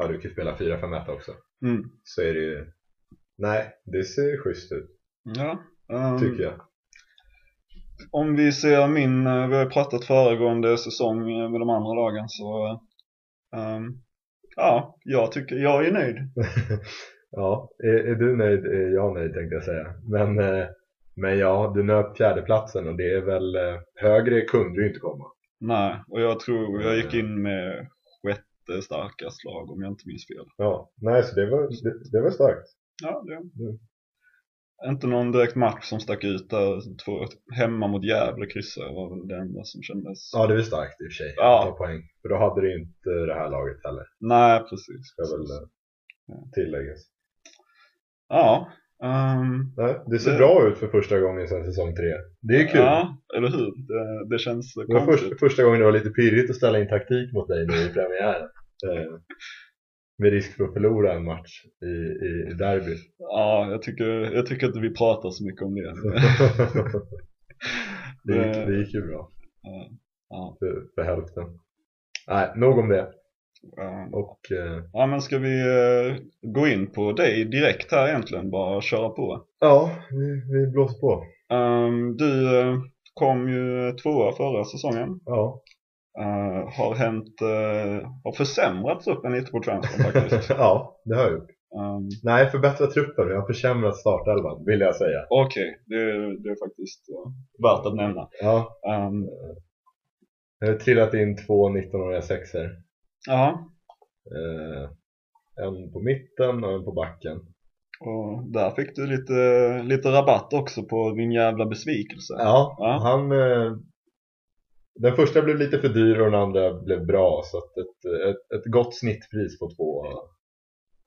ja du kan spela 4-5-1 också. mm. Så är det ju, nej det ser schysst ut ja. ehm, tycker jag. Om vi ser min, eh, vi har pratat föregående säsong eh, med de andra lagen så ehm, Ja, jag tycker, jag är nöjd [laughs] Ja, är, är du nöjd är jag nöjd tänkte jag säga. Men, eh, men ja, du nöp fjärdeplatsen och det är väl högre kunde du inte komma. Nej, och jag tror jag gick in med sjätte starkast lag om jag inte minns fel Ja, nej så det var, det, det var starkt. Ja, det Mm. Inte någon direkt match som stack ut där, två, hemma mot Gävle kryssa var väl det enda som kändes Ja, det var starkt i och för sig. Ja. Ta poäng. För då hade du inte det här laget heller. Nej, precis, Det var precis. väl, tilläggas. Ja. Nej, det ser Det- bra ut för första gången sedan säsong tre. Det är kul. Ja, eller hur? Det, det känns Det var konstigt. först, första gången det var lite pirrigt att ställa in taktik mot dig nu i premiären. Eh, med risk för att förlora en match i, i, derby. Ja, jag tycker, jag tycker inte vi pratar så mycket om det. [laughs] det, gick, det gick ju bra Ja, för, för hälften. Nej, nog om det. ehm, Och eh, ja, men ska vi eh, gå in på dig direkt här egentligen? Bara köra på. ja, vi, vi blåser på. Ehm, du kom ju tvåa förra säsongen. Ja. Eh, har hänt, eh, har försämrat truppen lite på transfer faktiskt. [laughs] ja, det har jag gjort. Ehm, Nej, förbättra truppen. Jag har försämrat startelvan, vill jag säga. Okej, det, det är faktiskt uh, värt att nämna. Ja, Ehm, jag har trillat in två 19-åriga sexer. ja, Eh, en på mitten och en på backen. och där fick du lite, lite rabatt också på din jävla besvikelse. Ja, Ja. han... Eh, den första blev lite för dyr och den andra blev bra så att ett, ett, ett gott snittpris på två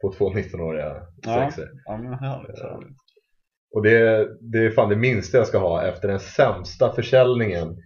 på två 19-åriga Ja. sexer. Ja, men härligt, härligt. Och det, det är fan det minsta jag ska ha efter den sämsta försäljningen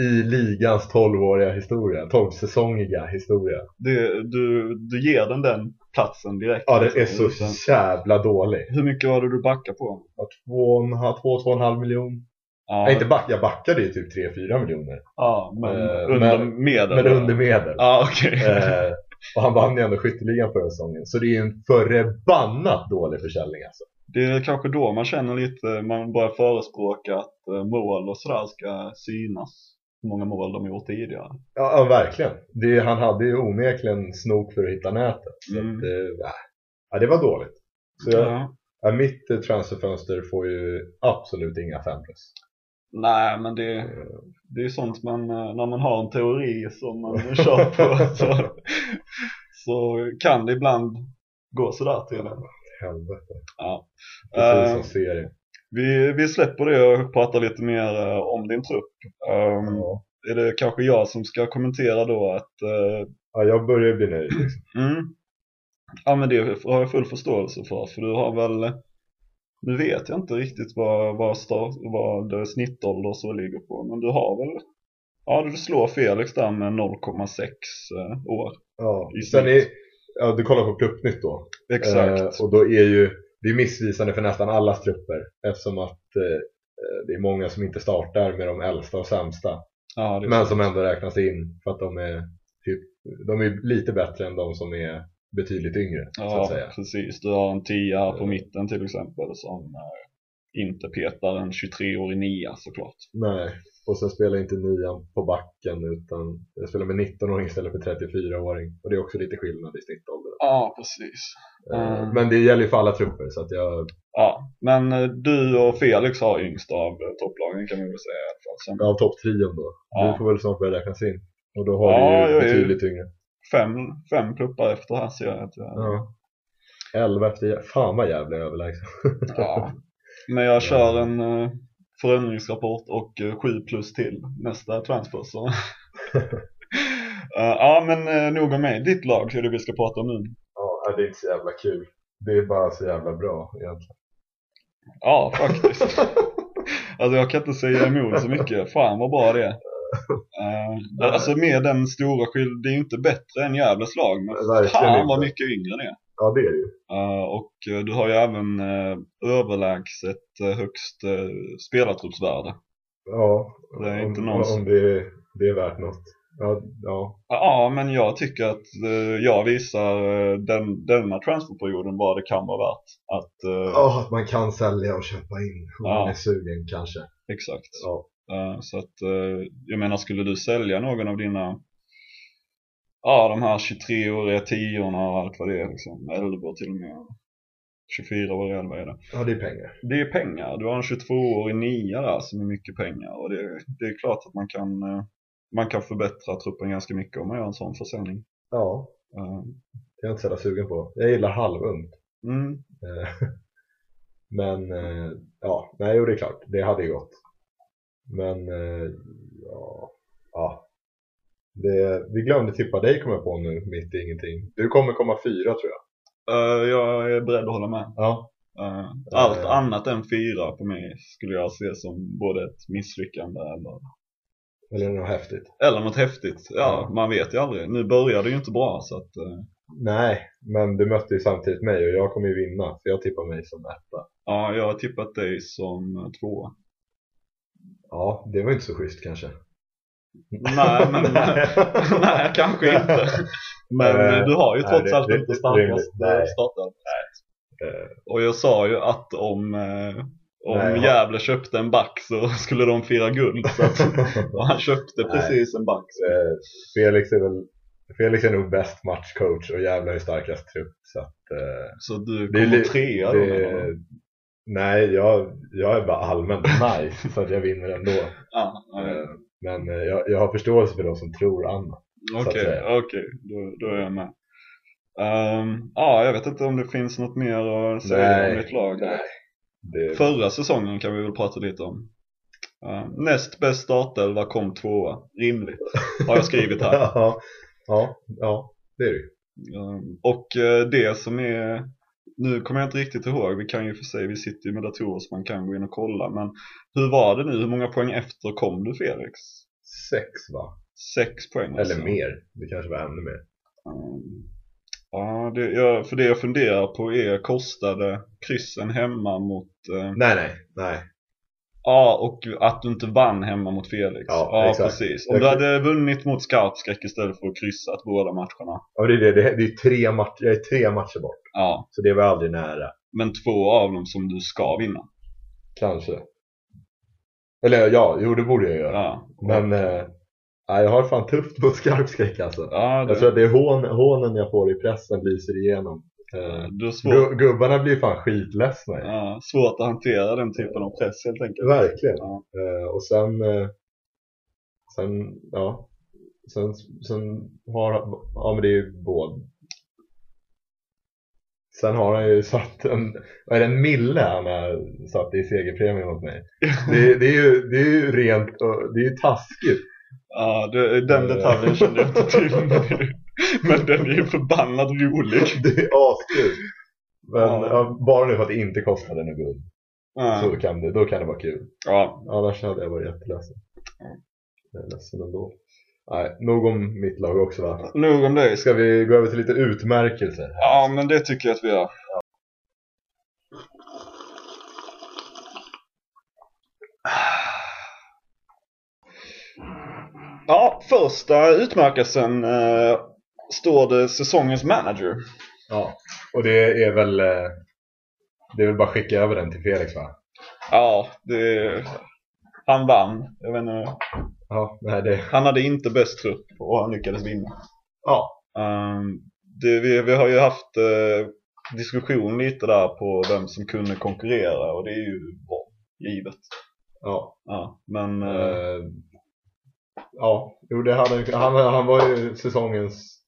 i ligans 12-åriga historia, 12-säsongiga historia. Det, du, du ger den den platsen direkt. Ja, den är så Utan- jävla dålig. Hur mycket var det du backade på? Ja, Två, två, två och en halv miljon. Ja, Nej, inte back, jag backade ju typ 3-4 miljoner. ja men Eh, under men- medel. Men under medel. Ja, okej. Eh, och han vann ju ändå skytteligan förra säsongen. Så det är en förbannat dålig försäljning alltså. Det är kanske då man känner lite, man börjar förespråka att eh, mål och sådär ska synas. Hur många mål de gjort tidigare. Ja, ja verkligen. Det, han hade ju onekligen snok för att hitta nätet. Så Mm. att, eh, ja, det var dåligt. Så jag, Ja. ja, mitt eh, transferfönster får ju absolut inga 5 plus. Nej, men det, det är sånt man, eh, när man har en teori som man [laughs] kör på så, så kan det ibland gå sådär till en. Helvete. Ja. Precis Eh, som serien. vi, vi släpper det och pratar lite mer eh, om din trupp. Um, Ja. Är det kanske jag som ska kommentera då att eh, ja, jag börjar bli nöjd. Liksom. mm, Ja men det har jag full förståelse för, för du har väl Nu vet jag inte riktigt vad, vad, start, vad snittålder så ligger på, men du har väl Ja du slår Felix där med 0,6 eh, år Ja. I Sen är, ja, du kollar på Pluppnytt då. Exakt Eh, och då är ju det är missvisande för nästan alla trupper eftersom att eh, eh, det är många som inte startar med de äldsta och sämsta. ja, Men som ändå räknas in för att de är, typ, de är lite bättre än de som är betydligt yngre Ja precis, du har en 10 här på Eh. mitten till exempel som eh, inte petar en 23-årig nia såklart Nej, och sen spelar inte nian på backen utan jag spelar med 19-åring istället för 34-åring och det är också lite skillnad i snittålder. Ja precis Eh, Mm. Men det gäller ju för alla trupper så att jag, Ja, men du och Felix har yngst av topplagen kan man väl säga i alla fall. Sen av topptrion då, Ja. du får väl snart börja räknas in. Och då har Ja, du ju- betydligt yngre. Fem, fem pluppar efter här ser jag att jag, Ja. 11 efter, fan vad jävla överlägsen. [laughs] ja. Men jag kör en uh, förändringsrapport och uh, sju plus till nästa transfer så. [laughs] Eh, ja men nog om mig, ditt lag är det vi ska prata om nu. Ja, det är inte så jävla kul. Det är bara så jävla bra egentligen. Ja faktiskt. [laughs] alltså jag kan inte säga emot så mycket, fan vad bra det är. Uh, alltså med den stora skillnaden, det är ju inte bättre än Gävles lag men Verkligen fan vad inte. mycket yngre det är. Ja, det är det ju. Uh, och du har ju även uh, överlägset uh, högst uh, spelartruppsvärde. Ja, Det är inte om, någon som- om det, det är värt något. Ja, ja. Ja, men jag tycker att uh, jag visar den, denna transferperioden vad det kan vara värt. Att, Ja, att man kan sälja och köpa in om Ja. man är sugen kanske. exakt. Ja. Uh, så att, uh, jag menar skulle du sälja någon av dina Ja, de här 23-åriga tiorna och allt vad det är liksom. 11 till och med. 24 år eller vad är det? ja, det är pengar. Det är pengar. Du har en 22-årig nia där som är mycket pengar. Och det, det är klart att man kan, eh, man kan förbättra truppen ganska mycket om man gör en sån försäljning. Ja, Eh, det är jag inte så sugen på. Jag gillar halvungt. Mm, Eh, [laughs] Men eh, ja, nej, jo, det är klart. Det hade ju gått. Men eh, ja, ja. Det, vi glömde tippa dig kommer jag på nu, mitt i ingenting. Du kommer komma fyra tror jag. Eh, jag är beredd att hålla med. Ja. Eh, allt annat än fyra på mig skulle jag se som både ett misslyckande eller, Eller något häftigt. eller något häftigt. Ja, Ja. man vet ju aldrig. Nu börjar det ju inte bra så att eh, Nej, men du mötte ju samtidigt mig och jag kommer ju vinna. För jag tippar mig som etta. ja, jag har tippat dig som tvåa. Ja, det var inte så schysst kanske. Nej, men [laughs] nej, kanske inte. Men eh, du har ju nej, trots det- allt det- inte starkast nej. Eh, Och jag sa ju att om, eh, om Nej. Gävle köpte en back så skulle de fira guld. Så att, [laughs] och han köpte Nej. precis en back. Eh, Felix är väl Felix är nog bäst matchcoach och Gävle är starkast trupp. Så att, Så du kommer trea då? det? Nej, jag, jag är bara allmänt [laughs] nice så att jag vinner ändå. Eh, Men eh, jag, jag har förståelse för de som tror annat. Okej, säga. okej. Då, då är jag med. Ehm, ja, jag vet inte om det finns något mer att säga Nej, om ditt lag. nej. Det, Förra säsongen kan vi väl prata lite om. Uh, näst bäst startelva kom tvåa. Rimligt. Har jag skrivit här. [laughs] ja, ja, ja, det är det. Ehm, och eh, det som är nu kommer jag inte riktigt ihåg, vi kan ju för sig, vi sitter ju med datorer så man kan gå in och kolla men hur var det nu, hur många poäng efter kom du Felix? Sex va? Sex poäng alltså. Eller mer. Det kanske var ännu mer. Ehm, ja, det, jag, för det jag funderar på är, kostade kryssen hemma mot eh, Nej, nej, nej. Ja, och att du inte vann hemma mot Felix. Ja, exakt. precis. Om du hade vunnit mot Skarpskräck istället för att kryssat båda matcherna. Ja, det är det. Det är, det är tre matcher, jag är tre matcher bort. Ja, Så det var aldrig nära. men två av dem som du ska vinna. Kanske. Eller ja, jo det borde jag göra. Ja, Men eh, ja, jag har fan tufft mot skarpskräck alltså. ja Jag tror att det, det är hån, hånen jag får i pressen lyser igenom. Eh, gu- gubbarna blir fan skitledsna. ja, svårt att hantera den typen av press helt enkelt. Verkligen. Ja. Eh, och sen, eh, sen, ja. Sen, sen har ja men det är ju båd. Sen har han ju satt en, vad är det, en mille han har satt i segerpremie mot mig. Det, det, är ju, det är ju rent, det är ju taskigt. Ja, det, den detaljen kände jag inte till. [laughs] [laughs] Men, den är ju förbannat rolig. [laughs] Det är askul. Men Ja. ja, bara nu för att det inte kostade något guld. Så Ja, kan det, då kan det vara kul. ja, Annars hade jag varit jätteledsen. Jag är ledsen ändå. Nej, nog om mitt lag också va? nog om det. Ska vi gå över till lite utmärkelser? Ja, men det tycker jag att vi gör. Ja, första utmärkelsen eh, står det säsongens manager. Ja, och det är väl eh, Det är väl bara att skicka över den till Felix va? Ja, det, han vann. Jag vet inte, Ja, nej det han hade inte bäst trupp och han lyckades vinna. Ja, Ehm, det, vi, vi har ju haft eh, diskussion lite där på vem som kunde konkurrera och det är ju bra, givet. ja Ja, men eh, Ja, jo det hade han, han var ju säsongens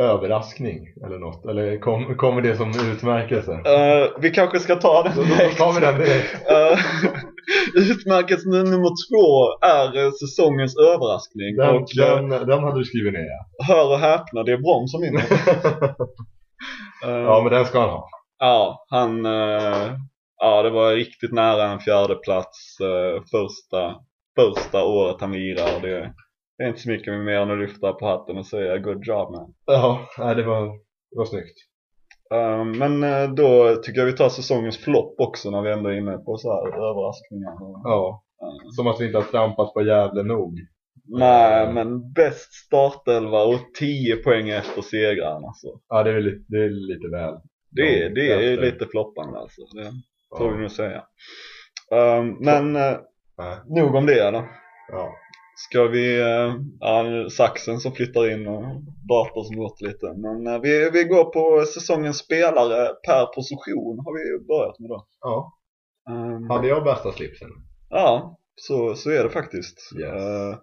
Överraskning eller något, eller kom, kommer det som utmärkelse? eh, vi kanske ska ta den Då, då direkt. tar vi den direkt [laughs] Eh, Utmärkelsen nummer två är eh, säsongens överraskning den, och den, den hade du skrivit ner hör och häpna, det är Brom som vinner. [laughs] Ja men den ska han ha Ja, han... ja, det var riktigt nära en fjärde plats första, första året han lirar. och Det, det är inte så mycket mer än att lyfta på hatten och säga good job man. Ja, det var, det var snyggt Eh, men eh, då tycker jag vi tar säsongens flopp också när vi ändå är inne på så här överraskningar. Ja, som att vi inte har trampat på Gävle nog Nej, men bäst startelva och 10 poäng efter segraren alltså. Ja det är, lite, det är lite väl Det, Ja, det är lite floppande alltså. Det får vi Ja, nog säga. Um, men uh, nej, nog om det då. ja. Ska vi, uh, ja saxen som flyttar in och dator som låter lite. Men eh, vi, vi går på säsongens spelare per position har vi börjat med då. ja. Um, Hade jag bästa slipsen? Ja, så, så är det faktiskt. Yes. Uh,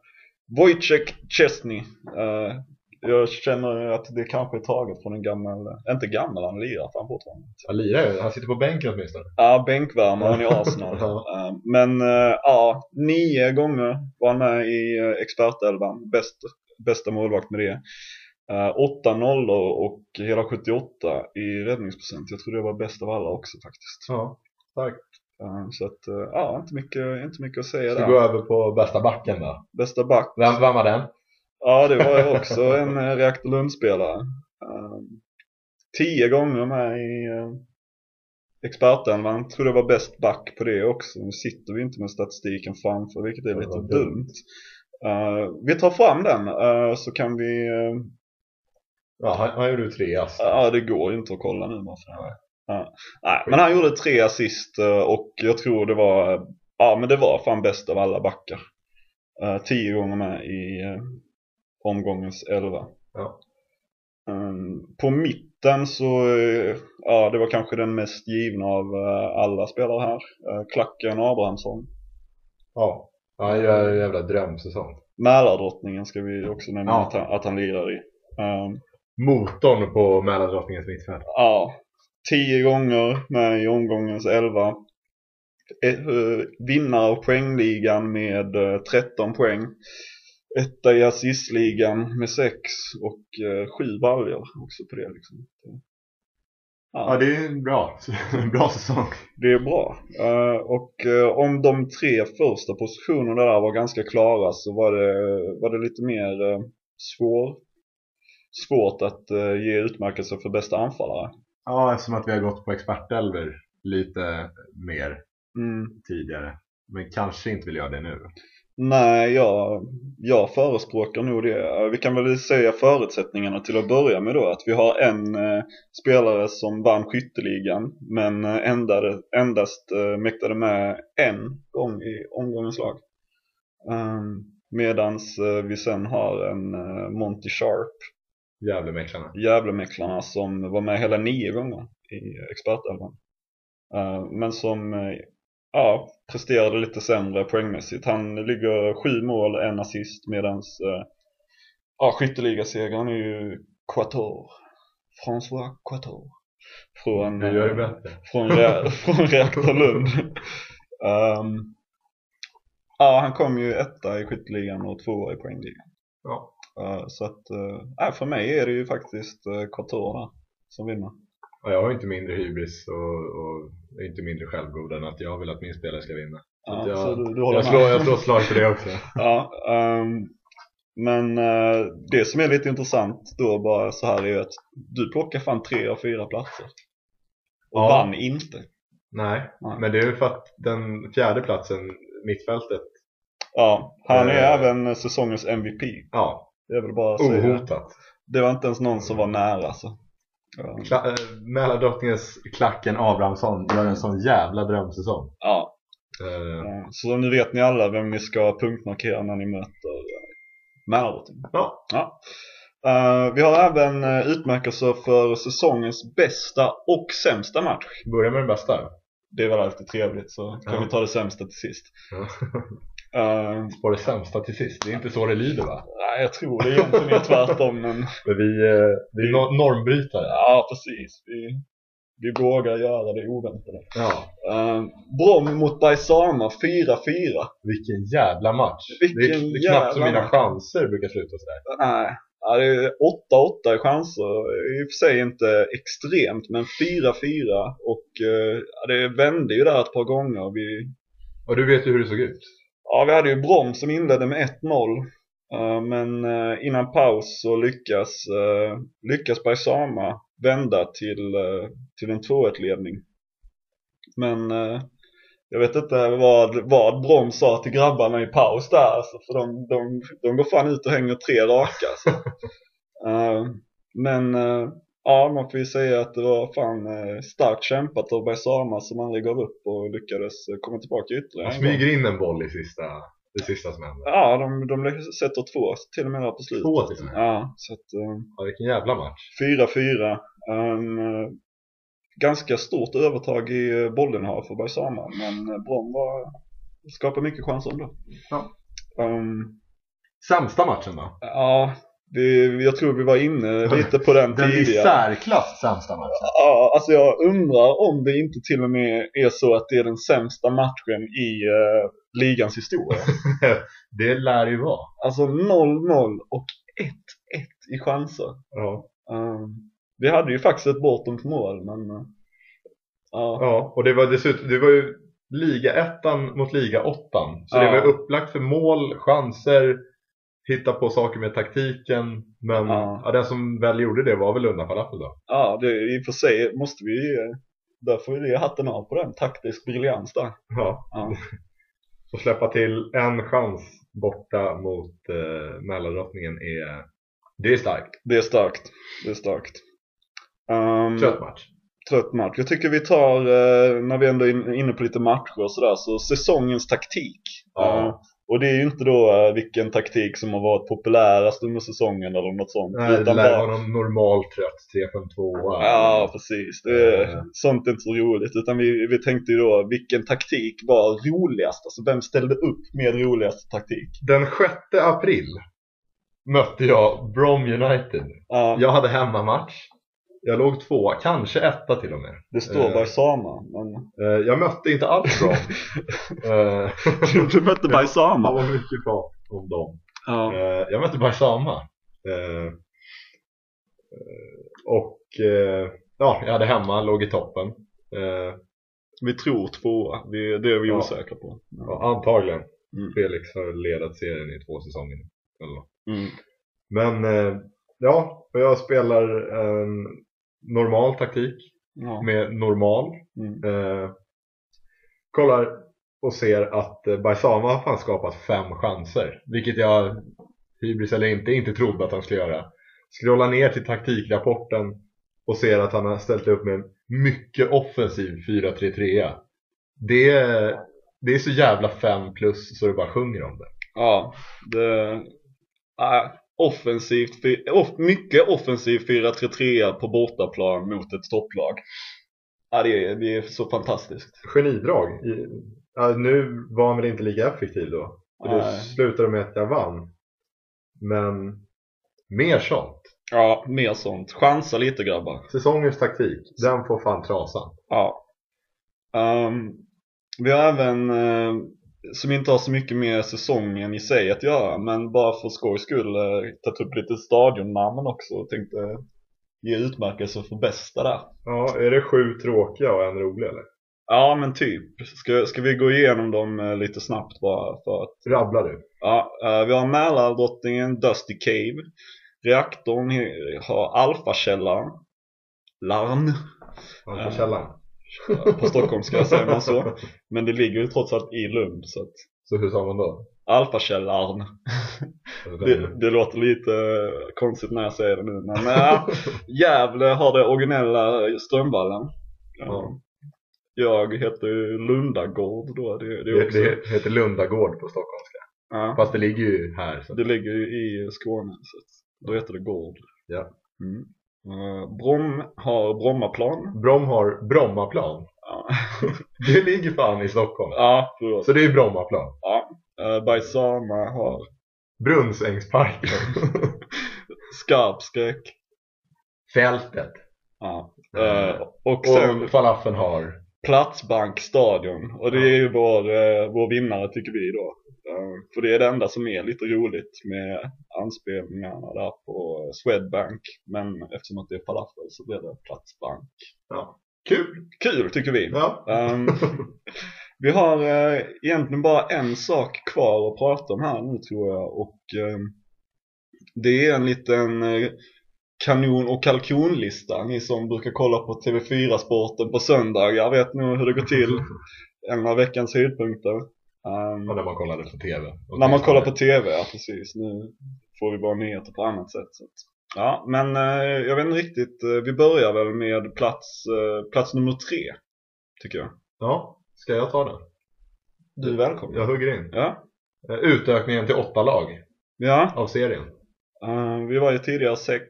Wojciech Chesney. Uh, jag känner att det kanske är taget från en gammal, inte gammal, han lirar fan fortfarande. Han lirar ju, han sitter på bänken åtminstone Ja, bänkvärmaren i Arsenal. [laughs] Eh, Men eh, ja, nio gånger var han med i uh, expertelvan. Bäst, bästa målvakt med det. Eh, 8 nollor och hela 78 i räddningsprocent. Jag tror det var bäst av alla också faktiskt. Ja, starkt. Eh, så att, eh, ja, inte mycket, inte mycket att säga Ska där. vi gå över på bästa backen då? Bästa back. Vem, vem var den? Ja, det var också en eh, Reaktor Lund-spelare. Eh, tio gånger med i uh, expertelvan. Tror det var bäst back på det också. Nu sitter vi inte med statistiken framför, vilket är lite dumt. dumt. Eh, vi tar fram den eh, så kan vi... eh, Ja, han, han gjorde tre ass. Ja, det går ju inte att kolla nu bara för det. Ja. Nej, men han gjorde tre assist eh, och jag tror det var, eh, ja men det var fan bäst av alla backar. Eh, tio gånger med i eh, omgångens elva. Ja. Um, på mitten så, eh, ja det var kanske den mest givna av eh, alla spelare här. Uh, Klacken Abrahamsson. Ja, han gör en jävla drömsäsong. Mälardrottningen ska vi också nämna Ja. att, han, att han lirar i. Um, Motorn på Mälardrottningens mittfält. Ja, tio gånger med i omgångens elva. Eh, eh, Vinnare av poängligan med eh, 13 poäng. Etta i assistligan med 6 och eh, 7 baljor också på det liksom. Ja, det är bra. [laughs] bra säsong. Det är bra. Eh, och eh, om de tre första positionerna där var ganska klara så var det, var det lite mer eh, svår, svårt att ge utmärkelse för bästa anfallare. Ja, eftersom att vi har gått på expertelver lite mer Mm. tidigare. Men kanske inte vill göra det nu. Nej, jag, jag förespråkar nog det. Vi kan väl säga förutsättningarna till att börja med då. Att vi har en eh, spelare som vann skytteligan men eh, endast, endast eh, mäktade med en gång i omgångens lag. Um, medans eh, vi sen har en eh, Monty Sharp, Gävlemäklarna. Gävlemäklarna, som var med hela nio gånger i expertelvan. Eh, men som eh, ja, presterade lite sämre poängmässigt. Han ligger sju mål, en assist medans uh, ja, skytteligasegern är ju Quator. François Quator. Från, eh, från, Re- [laughs] från Reaktor Lund. Ehm, ja, han kom ju etta i skytteligan och tvåa i poängligan. Ja. Eh, så att, uh, för mig är det ju faktiskt uh, Quator som vinner. Ja, jag har inte mindre hybris och, och är inte mindre självgod än att jag vill att min spelare ska vinna. Ja, jag, så du, du håller jag, slår, jag slår slag för det också. [laughs] Ja, ehm, men eh, det som är lite intressant då bara så här är ju att du plockar fan tre av fyra platser. Och Ja. vann inte. Nej, Nej. men det är ju för att den fjärde platsen, mittfältet, Ja, han är Eh. även säsongens MVP. ja, Det är väl bara att säga. ohotat. Det var inte ens någon som var nära alltså. Kla- äh, Mälardrottningens Klacken Abrahamsson gör en sån jävla drömsäsong. ja. Eh, ja. Så nu vet ni alla vem ni ska punktmarkera när ni möter uh, Mälardrottningen. ja, Ja. Eh, vi har även uh, utmärkelser för säsongens bästa och sämsta match. börja med den bästa. Det är väl alltid trevligt så kan Ja. vi ta det sämsta till sist. Ja. [laughs] Eh, Spår det sämsta till sist. Det är inte så det lyder va? nej, jag tror det egentligen är tvärtom men Men vi, eh, vi är no- normbrytare. ja precis. Vi, vi vågar göra det oväntade. Ja. Uh, Brom mot Baisama 4-4. Vilken jävla match. Vilken det, är, det är knappt som mina match. chanser brukar sluta sådär. Nej, ja, det är 8-8 i chanser. I och för sig inte extremt men 4-4 och eh, ja, det vände ju där ett par gånger. Vi, Och du vet ju hur det såg ut. Ja, vi hade ju Brom som inledde med 1-0. Eh, men eh, innan paus så lyckas, uh, lyckas Baisama vända till, eh, till en 2-1-ledning. Men eh, jag vet inte vad, vad Brom sa till grabbarna i paus där. Alltså, för de, de, de går fan ut och hänger tre raka. Alltså. [laughs] Eh, men eh, ja, man får ju säga att det var fan eh, starkt kämpat av Baisama som aldrig gav upp och lyckades eh, komma tillbaka ytterligare gång. smyger in en boll i sista, det sista som händer. Ja, de, de sätter två till och med där på slutet. Två till och med. Ja, så att eh, Ja, vilken jävla match. 4-4. En, eh, ganska stort övertag i eh, bollinnehav för Baisama, men Brom var, skapade mycket chanser ändå. Ja. Um, Sämsta matchen då? ja, vi, jag tror vi var inne lite på den, Den i tidigare. särklass sämsta matchen. Ja, alltså jag undrar om det inte till och med är så att det är den sämsta matchen i eh, ligans historia. [laughs] Det lär ju vara. Alltså 0-0 och 1-1 i chanser. Ja. Ehm, vi hade ju faktiskt ett bortom mål, men eh, ja. och det var dessutom, det var ju liga ettan mot liga åttan. Så det var upplagt för mål, chanser, hitta på saker med taktiken. Men Ja. ja. den som väl gjorde det var väl Lunda Falafel då. Ja, det, i och för sig måste vi eh, där får vi hatten av på den. Taktisk briljans där. Ja. Ja. [laughs] Och släppa till en chans borta mot eh, Mälardrottningen är, det är starkt. Det är starkt. Det är starkt. Um, Trött match. trött match. Jag tycker vi tar, eh, när vi ändå är in- inne på lite matcher och sådär, så säsongens taktik. Ja. Eh, och det är ju inte då eh, vilken taktik som har varit populärast under säsongen eller något sånt. Nej, det utan lär bara- vara någon normal trött 3-5-2. Ja, precis. Det, Eh. Sånt är inte så roligt. Utan vi, vi tänkte ju då, vilken taktik var roligast? Alltså vem ställde upp med roligast taktik? Den 6 april mötte jag Brom United. Ja, Jag hade hemmamatch. Jag låg två, kanske etta till och med. det står eh. Baisama, men Eh, Jag mötte inte alls Brom. [laughs] Eh, du mötte [laughs] Det Baisama. var mycket prat om dem. Ja. Jag mötte Barsama. Eh, Och ja, jag hade hemma, låg i toppen. Vi tror tvåa, det är vi Ja. osäkra på. Ja. antagligen. Mm. Felix har ledat serien i två säsonger eller. Mm. Men ja, och jag spelar en normal taktik Ja. med normal. Mm. Eh, kollar och ser att eh, Baisama har fan skapat fem chanser. Vilket jag, hybris eller inte, inte trodde att han skulle göra. Scrollar ner till taktikrapporten och ser att han har ställt upp med en mycket offensiv 4-3-3. Det, är- det är så jävla 5 plus så det bara sjunger om det. Ja, det... Offensivt, off, mycket offensiv 4-3-3 på bortaplan mot ett topplag. Ja, det är, det är så fantastiskt. Genidrag. Ja, nu var han väl inte lika effektiv då. För det slutade med att jag vann. Men mer sånt. Ja, mer sånt. Chansa lite grabbar. Säsongens taktik, den får fan trasan. Ja. Ehm, vi har även, eh, som inte har så mycket med säsongen i sig att göra, men bara för skojs skull uh, tagit upp lite stadionnamn också och tänkte ge utmärkelse för bästa där. Ja, är det sju tråkiga och en rolig eller? Ja men typ. Ska, ska vi gå igenom dem eh, lite snabbt bara för att Rabblar du? Ja, eh, vi har Mälardrottningen, Dusty Cave Reaktorn har Alfakällaren Larn Ja. På stockholmska säger man så Men det ligger ju trots allt i Lund så att Så hur sa man då? Alfakällaren det, det låter lite konstigt när jag säger det nu men ja, Gävle har det originella Strömvallen Ja. Jag heter Lundagård då det, det är Det, också det heter Lundagård på stockholmska. ja. Fast det ligger ju här. Så. Det ligger ju i Skåne så då heter det Gård. Ja. Mm. Uh, Brom har Brommaplan. Brom har Brommaplan. Ja, [laughs] Det ligger fan i Stockholm. ja förlåt. Så det är Brommaplan. Uh, Baisama har Brunnsängsparken. [laughs] Skarpskräck. Fältet. Ja. Mm. Uh, och sen Och falafeln har Platsbankstadion. Och det är ju vår, vår vinnare tycker vi då. Uh, för det är det enda som är lite roligt med anspelningarna där på Swedbank. Men eftersom att det är falafel så blir det Platsbank. kul. Kul tycker vi. Ja. Ehm, [laughs] vi har eh, egentligen bara en sak kvar att prata om här nu tror jag och ehm, det är en liten eh, kanon och kalkonlista. Ni som brukar kolla på TV4-sporten på söndagar vet nog hur det går till. [laughs] En av veckans höjdpunkter. Och när man kollade på TV. När man kollar på TV, ja precis. Nu får vi bara nyheter på annat sätt. Så. Ja, men eh, jag vet inte riktigt. Eh, vi börjar väl med plats, eh, plats nummer tre, tycker jag. Ja, ska jag ta den? Du är välkommen. Jag hugger in. Ja. Eh, Utökningen till åtta lag Ja, av serien. eh, vi var ju tidigare sex.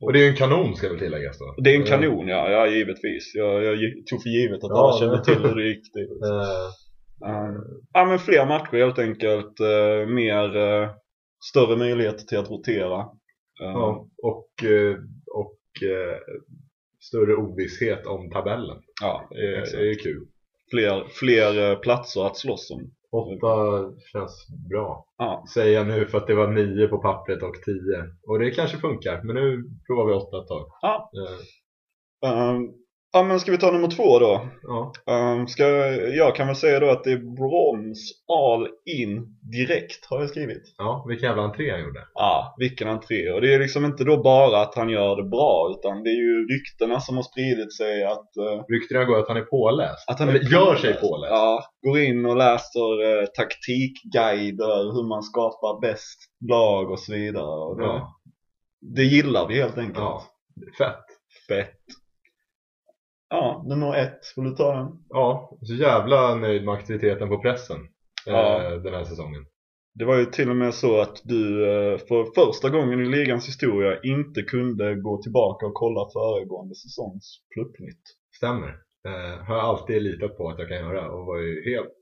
Och det är ju en kanon ska väl tilläggas då. Det är en kanon, ja, ja givetvis. Jag, jag tog för givet att Ja, alla kände det- till hur det gick till. [laughs] Eh, Ja, men fler matcher helt enkelt. eh, mer, eh, större möjligheter till att rotera. Eh, ja, och och större ovisshet om tabellen. ja, Det är, det är kul. fler, fler platser att slåss om. Åtta känns bra. Ja. Säger jag nu för att det var nio på pappret och tio. Och det kanske funkar, men nu provar vi åtta ett tag. Ja. Ehm, ja men ska vi ta nummer två då? ja. Um, ska, jag kan väl säga då att det är broms all in direkt har jag skrivit. ja, vilken jävla entré han gjorde. Ja, vilken entré. Och det är liksom inte då bara att han gör det bra utan det är ju ryktena som har spridit sig att, eh, Ryktena går att han är påläst. att han Eller är gör sig påläst. Ja, går in och läser eh, taktikguider, hur man skapar bäst lag och så vidare. Och det, Ja. det gillar vi helt enkelt. Ja. Fett. Fett. Ja, nummer ett. Vill du ta den? Ja, så jävla nöjd med aktiviteten på pressen Ja. eh, den här säsongen. Det var ju till och med så att du eh, för första gången i ligans historia inte kunde gå tillbaka och kolla föregående säsongs pluppnytt. Stämmer. Eh, har jag alltid litat på att jag kan göra och var ju helt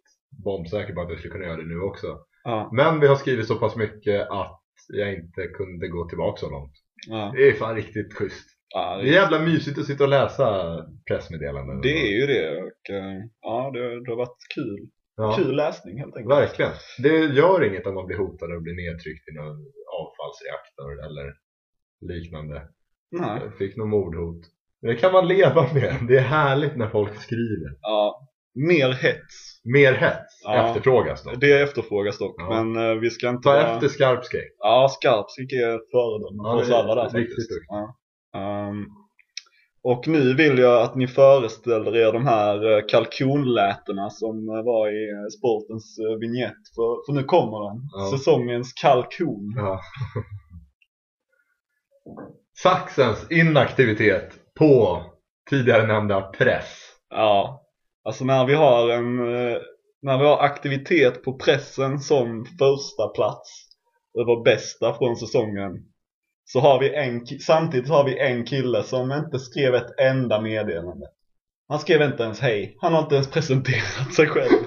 bombsäker på att jag skulle kunna göra det nu också. Ja, Men vi har skrivit så pass mycket att jag inte kunde gå tillbaka så långt. ja. Det är fan riktigt schysst. Ja Det är det, jävla mysigt att sitta och läsa pressmeddelanden. det är ju det och eh, ja, det, det har varit kul. ja, Kul läsning helt enkelt. Verkligen. Det gör inget om man blir hotad och blir nedtryckt i någon avfallsreaktor eller liknande. Nej. Jag fick någon mordhot. Det kan man leva med. Det är härligt när folk skriver. Ja, mer hets. Mer hets Ja. efterfrågas då. Det efterfrågas dock, Ja. men eh, vi ska inte... Ta vara- efter Skarpskräck. Ja, Skarpsik är föredöme Ja, för oss är alla där riktigt faktiskt. Ja. Ehm, och nu vill jag att ni föreställer er de här eh, kalkonlätena som eh, var i eh, sportens vignett. För, för nu kommer den. Ja. Säsongens kalkon. Ja. Saxens inaktivitet på tidigare nämnda press. Ja. Alltså när vi har en... När vi har aktivitet på pressen som första plats över bästa från säsongen. Så har vi en, samtidigt har vi en kille som inte skrev ett enda meddelande. Han skrev inte ens hej. Han har inte ens presenterat sig själv.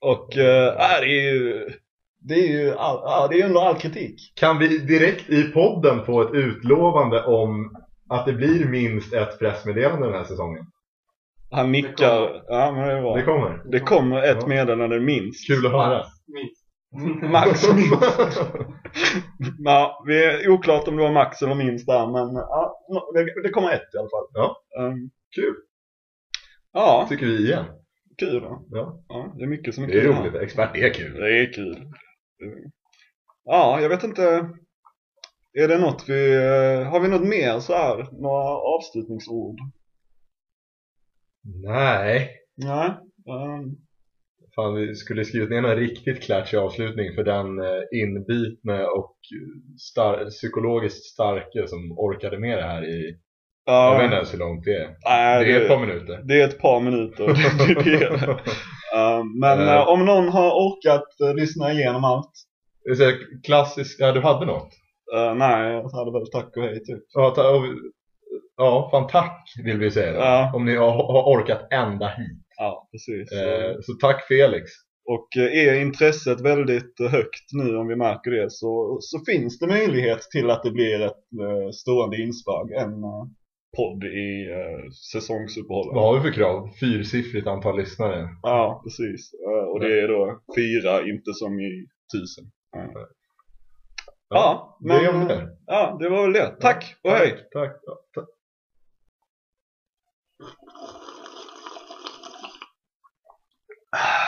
Och äh, det är ju... Det är ju all, det är under all kritik. Kan vi direkt i podden få ett utlovande om att det blir minst ett pressmeddelande den här säsongen? Han nickar. Ja men det är bra. Det kommer. Det kommer ett meddelande minst. Kul att höra. [laughs] Max. Ja, vi är oklart om det var max eller minst där men ja, det, det kommer ett i alla fall. Ja. Ehm, Kul, ja, tycker vi igen. kul då. Ja. Ja, det är mycket som är Det är kul. roligt, expert är kul. Det är kul. Ja, jag vet inte. Är det något vi, eh, har vi något mer så här? Några avslutningsord? Nej. Nej. ehm, Fan, vi skulle skrivit ner en riktigt klatschig avslutning för den eh, inbitne och star- psykologiskt starke som orkade med det här i, ja, jag vet inte ens hur långt det är. nej, Det är ett par minuter. det är ett par minuter. [laughs] det är det. Ehm, men Eh. eh, om någon har orkat lyssna igenom allt. Det är klassiskt, ja du hade något? nej, jag hade väl tack och hej typ. Ja, ta, och, ja fan tack vill vi säga då. Om ni har, har orkat ända hit. Ja, precis. Eh, så tack Felix. Och eh, är intresset väldigt eh, högt nu om vi märker det så, så finns det möjlighet till att det blir ett eh, stående inslag, en eh, podd i eh, säsongsuppehållet. Vad har vi för krav? Fyrsiffrigt antal lyssnare. Ja, precis. Eh, och det är då fyra, inte som i tusen. Ja, ja det är men eh, det. ja, det var väl det. Tack och hej! Tack. tack. [sighs] [sighs] uh,